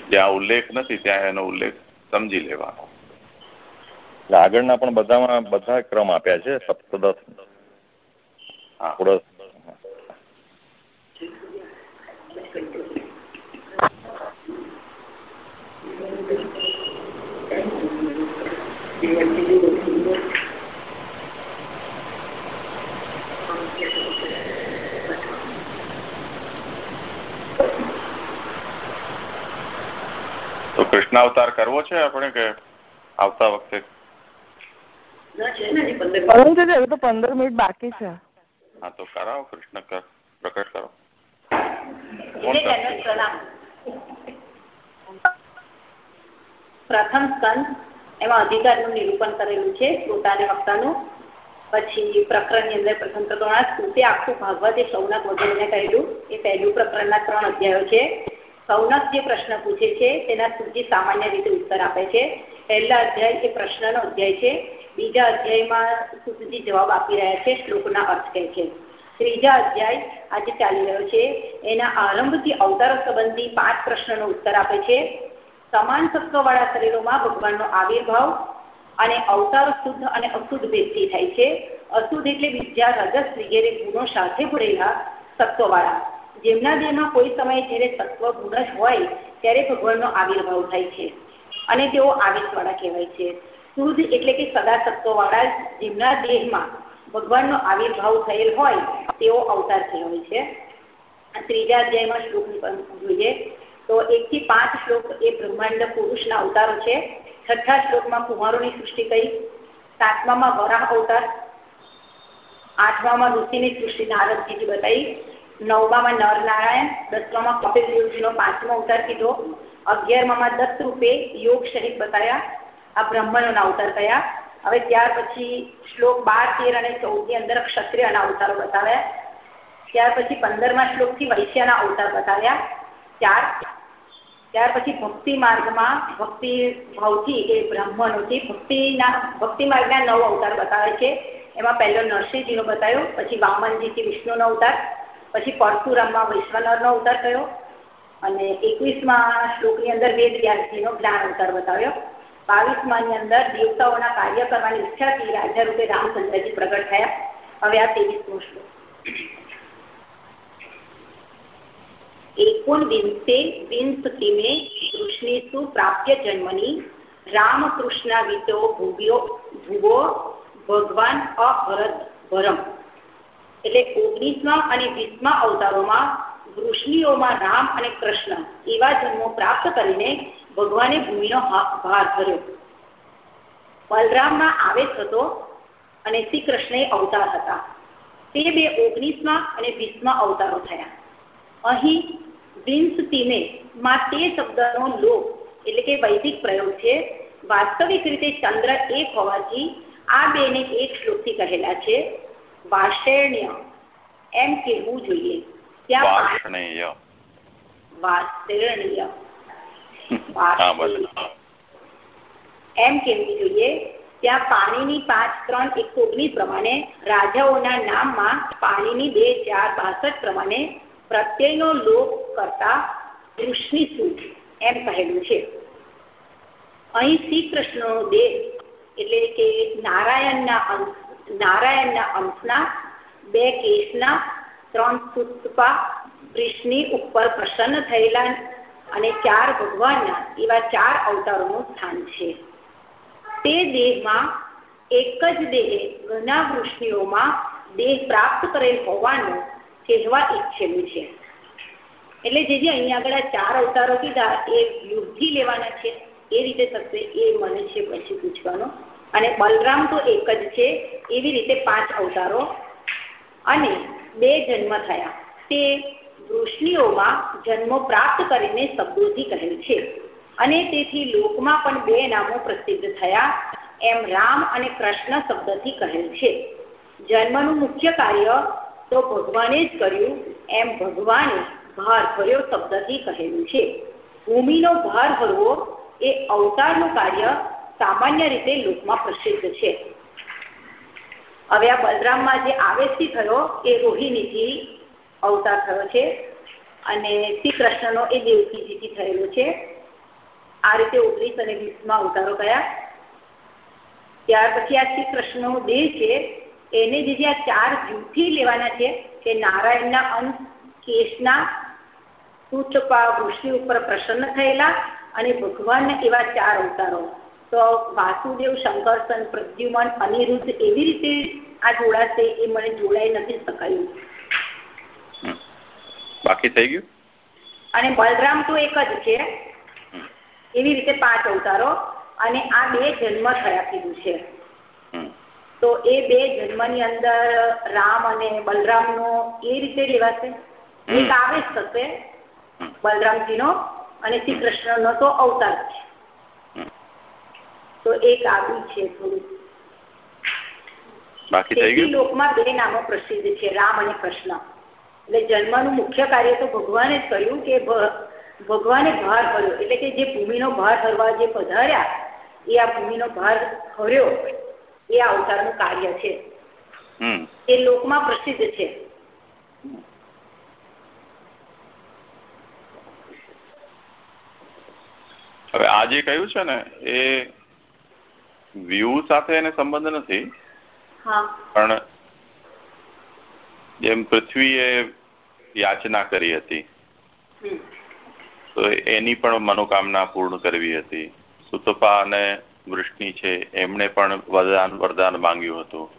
જ્યાં ઉલ્લેખ નથી ત્યાં એનો ઉલ્લેખ સમજી લેવાનો. આગળના પણ બધામાં બધા ક્રમ આપ્યા છે સપ્તદશ થોડો તો કૃષ્ણ અવતાર કરવો છે આપણે કે આવતા વખતે? પંદર મિનિટ બાકી છે. હા તો કરાવો કૃષ્ણ પ્રકટ કરો. પ્રથમ સ્કંદ એમાં અધિકારનું નિરૂપણ કરેલું છે શ્રોતા અને વક્તાનું. પછી પ્રકરણની અંદર પ્રથમ પ્રકરણ સ્તુતિ આખું ભાગવત એ સૌના વગેરેને કહેલું એ પહેલું પ્રકરણના ત્રણ અધ્યાયો છે. સૌનક જે પ્રશ્ન પૂછે છે, તેના સુધી સામાન્ય રીતે ઉત્તર આપે છે. પહેલા અધ્યાય એ પ્રશ્નનો અધ્યાય છે. બીજા અધ્યાયમાં સુધી જવાબ આપી રહ્યા છે, શ્લોકના અર્થ કહે છે. ત્રીજા અધ્યાય આજે ચાલી રહ્યો છે. એના આરંભથી અવતારો સંબંધી પાંચ પ્રશ્નનો ઉત્તર આપે છે. સમાન સત્વવાળા શરીરોમાં ભગવાનનો આવિર્ભાવ અને અવતાર શુદ્ધ અને અશુદ્ધ ભેદથી થાય છે. અશુદ્ધ એટલે બીજા રજસ વગેરે ગુણો સાથે ભરેલા તત્વવાળા. જેમના દેહમાં કોઈ સમયે જ્યારે તત્વ ગુણ હોય, ત્યારે ભગવાનનો આવિર્ભાવ થાય છે. અને તેઓ આવેશવાળા કહેવાય છે. શુદ્ધ એટલે કે સદા સત્વવાળા જેમના દેહમાં ભગવાનનો આવિર્ભાવ થયેલ હોય, તેઓ અવતાર કહેવાય છે. ત્રીજા અધ્યાયમાં શ્લોક જોઈએ, તો એક થી પાંચ શ્લોક એ બ્રહ્માંડ પુરુષના અવતારો છે. છઠ્ઠા શ્લોકમાં કુમારોની સૃષ્ટિ કરી સાતમામાં વરાહ અવતાર. આઠમામાં ઋષિની સૃષ્ટિ નારદજીની બતાવી નવમામાં નર નારાયણ દસમામાં કપિલ દેવજીનો પાંચમો અવતાર કીધો. અગિયારમાં દત્ત રૂપે યોગ સહિત બતાવ્યા આ બ્રહ્મણોના અવતાર થયા. હવે ત્યાર પછી શ્લોક બાર, તેર અને ચૌદની અંદર ક્ષત્રિયના અવતારો બતાવ્યા. ત્યાર પછી પંદરમા શ્લોકથી વૈશ્યના અવતાર બતાવ્યા. ચાર, ત્યાર પછી ભક્તિ માર્ગમાં ભક્તિ ભાવથી એ બ્રાહ્મણોથી ભક્તિના, ભક્તિ માર્ગના નવ અવતાર બતાવે છે. એમાં પહેલો નરસિંહજીનો બતાવ્યો, પછી વામનજીથી વિષ્ણુનો અવતાર પછી પરશુરામમાં વૈશ્વનરનો અવતાર કયો? અને એકવીસમાં શ્લોકની અંદર વેદ વ્યાસજીનો જ્ઞાન અવતાર બતાવ્યો. બાવીસમાં અંદર દેવતાઓના કાર્ય કરવાની ઈચ્છાથી રાજા રૂપે રામચંદ્રજી પ્રગટ થયા. હવે આ ત્રેવીસમો શ્લોક. જન્મની રામકૃષ્ણ વિતો ભૂવ્યો ભુવો ભગવાન અભરત ભરમ. એટલે ઓગણીસમાં અને વીસમા અવતારોમાં વૃષ્ણિઓમાં રામ અને કૃષ્ણ એવા જન્મો પ્રાપ્ત કરીને ભગવાને ભૂમિનો ભાર ધર્યો. બલરામમાં આવેશ હતો અને શ્રી કૃષ્ણ અવતાર હતા. તે બે ઓગણીસમાં અને વીસમાં અવતારો થયા. અહીં વિંશતિને માં તે શબ્દનો લોક એટલે કે વૈદિક પ્રયોગ છે, વાસ્તવિક રીતે ચંદ્ર એક હોવાથી આ બેને એક શ્લોકથી કહેલા છે વાર્ષણ્ય એમ કહેવું જોઈએ. ત્યાં વાર્ષણ્ય એમ કહેવું જોઈએ ત્યાં પાણીની પાંચ ત્રણ એકસો ઓગણીસ પ્રમાણે રાજાઓના નામમાં પાણીની બે ચાર બાસઠ પ્રમાણે પ્રત્યયનો લોપ કરતા વૃષ્ણિસુ એમ કહેલું છે. અહીં શ્રી કૃષ્ણનો દેહ એટલે કે નારાયણના અંશ નારાયણના અંશના બે કેશના, ત્રણ સુતપા વૃષની ઉપર પ્રસન્ન થયેલા અને ચાર ભગવાનના એવા ચાર અવતારોનું સ્થાન છે. તે દેહમાં એક જ દેહે ઘણા વૃષ્ણિઓમાં દેહ પ્રાપ્ત કરેલ હોવાનું કહેવા ઈચ્છેલું છે. એટલે જે જે અહીંયા આગળ ચાર અવતારો કીધા, એ યુદ્ધથી લેવાના છે, એ રીતે થશે એ મને છે પછી પૂછવાનો અને બલરામ તો એક જ છે, એવી રીતે પાંચ અવતારો અને બે જન્મ થયા. તે વૃષ્ણિઓમાં જન્મ પ્રાપ્ત કરીને શબ્દોથી કહેલ છે. અને તેથી લોકમાં પણ બે નામો પ્રસિદ્ધ થયા, એમ રામ અને કૃષ્ણ શબ્દથી કહેલ છે. જન્મનું મુખ્ય કાર્ય તો ભગવાને જ કર્યું, એમ ભગવાને ભાર ભર્યો શબ્દથી કહેલું છે. ભૂમિનો ભાર ભરવો એ અવતારનું કાર્ય સામાન્ય રીતે લોકમાં પ્રસિદ્ધ છે. હવે આ બલરામમાં જે આવેશથી થયો એ રોહિણીથી અવતાર થયો છે અને શ્રી કૃષ્ણનો એ દેવકીજીથી થયેલો છે. આ રીતે ઓગણીસ અને વીસમાં અવતારો કયા ત્યાર પછી આ શ્રી કૃષ્ણનો દેહ છે, એને જે આ ચાર જૂથી લેવાના છે કે નારાયણના અંશ કેશના સૂચપા વૃષ્ટિ ઉપર પ્રસન્ન થયેલા અને ભગવાનના એવા ચાર અવતારો. તો વાસુદેવ શંકરસન પ્રદ્યુમન અનિરુદ્ધ એવી રીતે આ જોડાશે એ મને જોડાઈ નથી શકાયું. બાકી થઈ ગયું? અને બલરામ તો એક જ છે. એવી રીતે પાંચ અવતારો અને આ બે જન્મ થયા કીધું છે. તો એ બે જન્મની અંદર રામ અને બલરામનો એ રીતે લેવાશે? એક આવેશ થશે. બલરામજીનો અને શ્રી કૃષ્ણનો તો અવતાર છે. તો એક આવ્યું છે થોડું. લોકમાં બે નામો પ્રસિદ્ધ છે રામ અને કૃષ્ણ. એટલે જન્મનું મુખ્ય કાર્ય તો ભગવાને જ કર્યું કે ભગવાને ભાર ભર્યો. એટલે કે જે ભૂમિનો ભાર ભરવા જે પધાર્યા એ આ ભૂમિનો ભાર ભર્યો એ આ અવતારનું કાર્ય છે. એ લોકમાં પ્રસિદ્ધ છે. હવે આ જે કહ્યું છે ને એ વ્યૂ સાથે એને સંબંધ નથી. પણ જેમ પૃથ્વીએ યાચના કરી હતી તો એની પણ મનોકામના પૂર્ણ કરવી હતી. સુતપા અને વૃષ્ણિ છે એમણે પણ વરદાન વરદાન માંગ્યું હતું.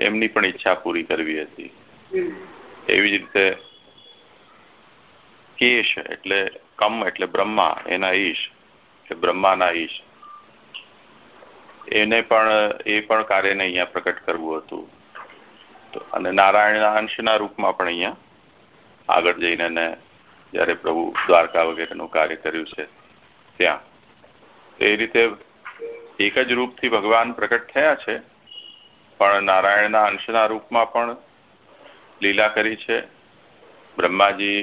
એમની પણ ઈચ્છા પૂરી કરવી હતી. એવી જ રીતે કેશ એટલે કમ એટલે બ્રહ્મા એના ઈશ કે બ્રહ્માના ઈશ. એને પણ, એ પણ કાર્યને અહીંયા પ્રકટ કરવું હતું. અને નારાયણના અંશના રૂપમાં પણ અહીંયા આગળ જઈને ને જ્યારે પ્રભુ દ્વારકા વગેરેનું કાર્ય કર્યું છે ત્યાં. એ રીતે એક જ રૂપથી ભગવાન પ્રકટ થયા છે, પણ નારાયણના અંશના રૂપમાં પણ લીલા કરી છે, બ્રહ્માજી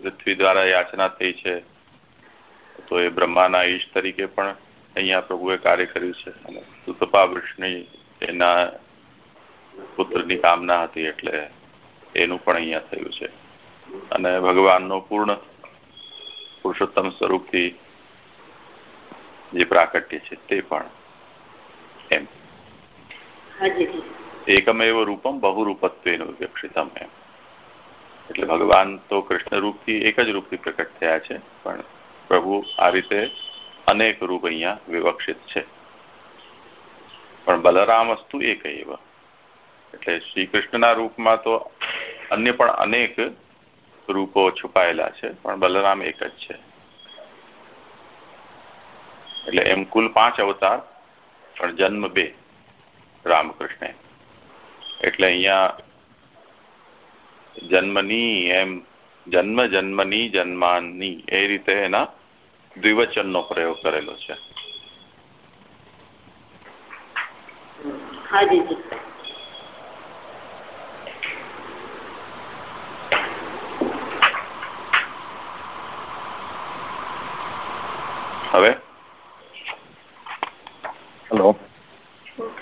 પૃથ્વી દ્વારા યાચના થઈ છે. તો એ બ્રહ્માના ઈશ તરીકે પણ અહીંયા પ્રભુએ કાર્ય કર્યું છે અને સુતપા વૃષ્ણિ એના પુત્રની કામના હતી એટલે એનું પણ અહીંયા થયું છે. અને ભગવાનનો પૂર્ણ પુરુષોત્તમ સ્વરૂપથી જે પ્રાકટ્ય છે તે પણ એમ. એકમેવ રૂપમ બહુરૂપત્વેનું વિવક્ષિતમ એમ. એટલે ભગવાન તો કૃષ્ણ રૂપથી એક જ રૂપથી પ્રકટ થયા છે પણ પ્રભુ આ રીતે અનેક રૂપ અહીંયા વિવક્ષિત છે. પણ બલરામ વસ્તુ એક એવ. એટલે શ્રી કૃષ્ણના રૂપમાં તો અન્ય પણ અનેક રૂપો છુપાયેલા છે, પણ બલરામ એક જ છે. એટલે એમ કુલ પાંચ અવતાર, પણ જન્મ બે રામકૃષ્ણ. એટલે અહીંયા જન્મની એમ જન્મ જન્મની જન્માની એ રીતે એના દ્વિવચનનો પ્રયોગ કરેલો છે. હવે? હેલો.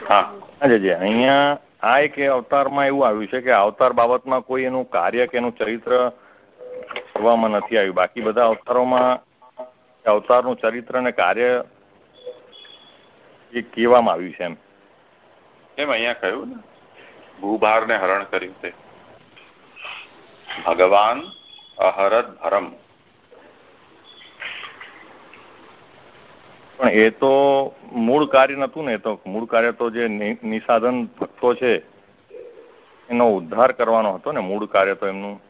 હા. જી. અહીંયા આ એક અવતારમાં એવું આવ્યું છે કે અવતાર બાબતમાં કોઈ એનું કાર્ય કે એનું ચરિત્ર કરવામાં નથી આવ્યું. બાકી બધા અવતારોમાં અવતારનું ચરિત્ર અને કાર્ય એ કહેવામાં આવ્યું છે એમ. એમ અહીંયા કહ્યું ને? ભૂભાર ને હરણ કર્યું તે. ભગવાન અહરદ ભરમ. પણ એ તો મૂળ કાર્ય નતું ને તો મૂળ કાર્ય તો જે નિસાધન ભક્તો છે એનો ઉદ્ધાર કરવાનો હતો ને મૂળ કાર્ય તો એમનું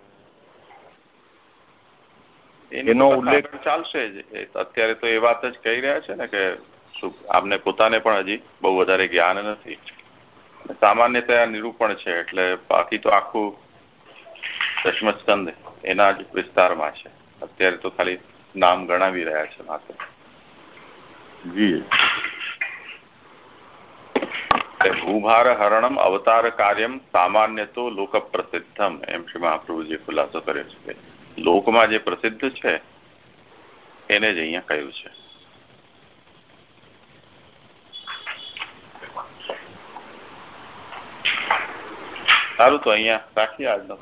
એનો ઉલ્લેખ ચાલશે જ. અત્યારે તો એ વાત જ કહી રહ્યા છે ને કે આપને પોતાને પણ હજી બહુ વધારે જ્ઞાન નથી. સામાન્યતયા નિરૂપણ છે એટલે બાકી તો આખું દશમસ્કંદ એના જ વિસ્તારમાં છે. અત્યારે તો ખાલી નામ ગણાવી રહ્યા છે માત્ર. જી. ભૂભાર હરણમ અવતાર કાર્યમ સામાન્ય તો લોક પ્રસિદ્ધમ એમ શ્રી મહાપ્રભુજી ખુલાસો કર્યો છે લોકમાં જે પ્રસિદ્ધ છે, એને જ અહીંયા કહ્યું છે. સારું તો અહીંયા રાખીએ આજનો.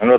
એનો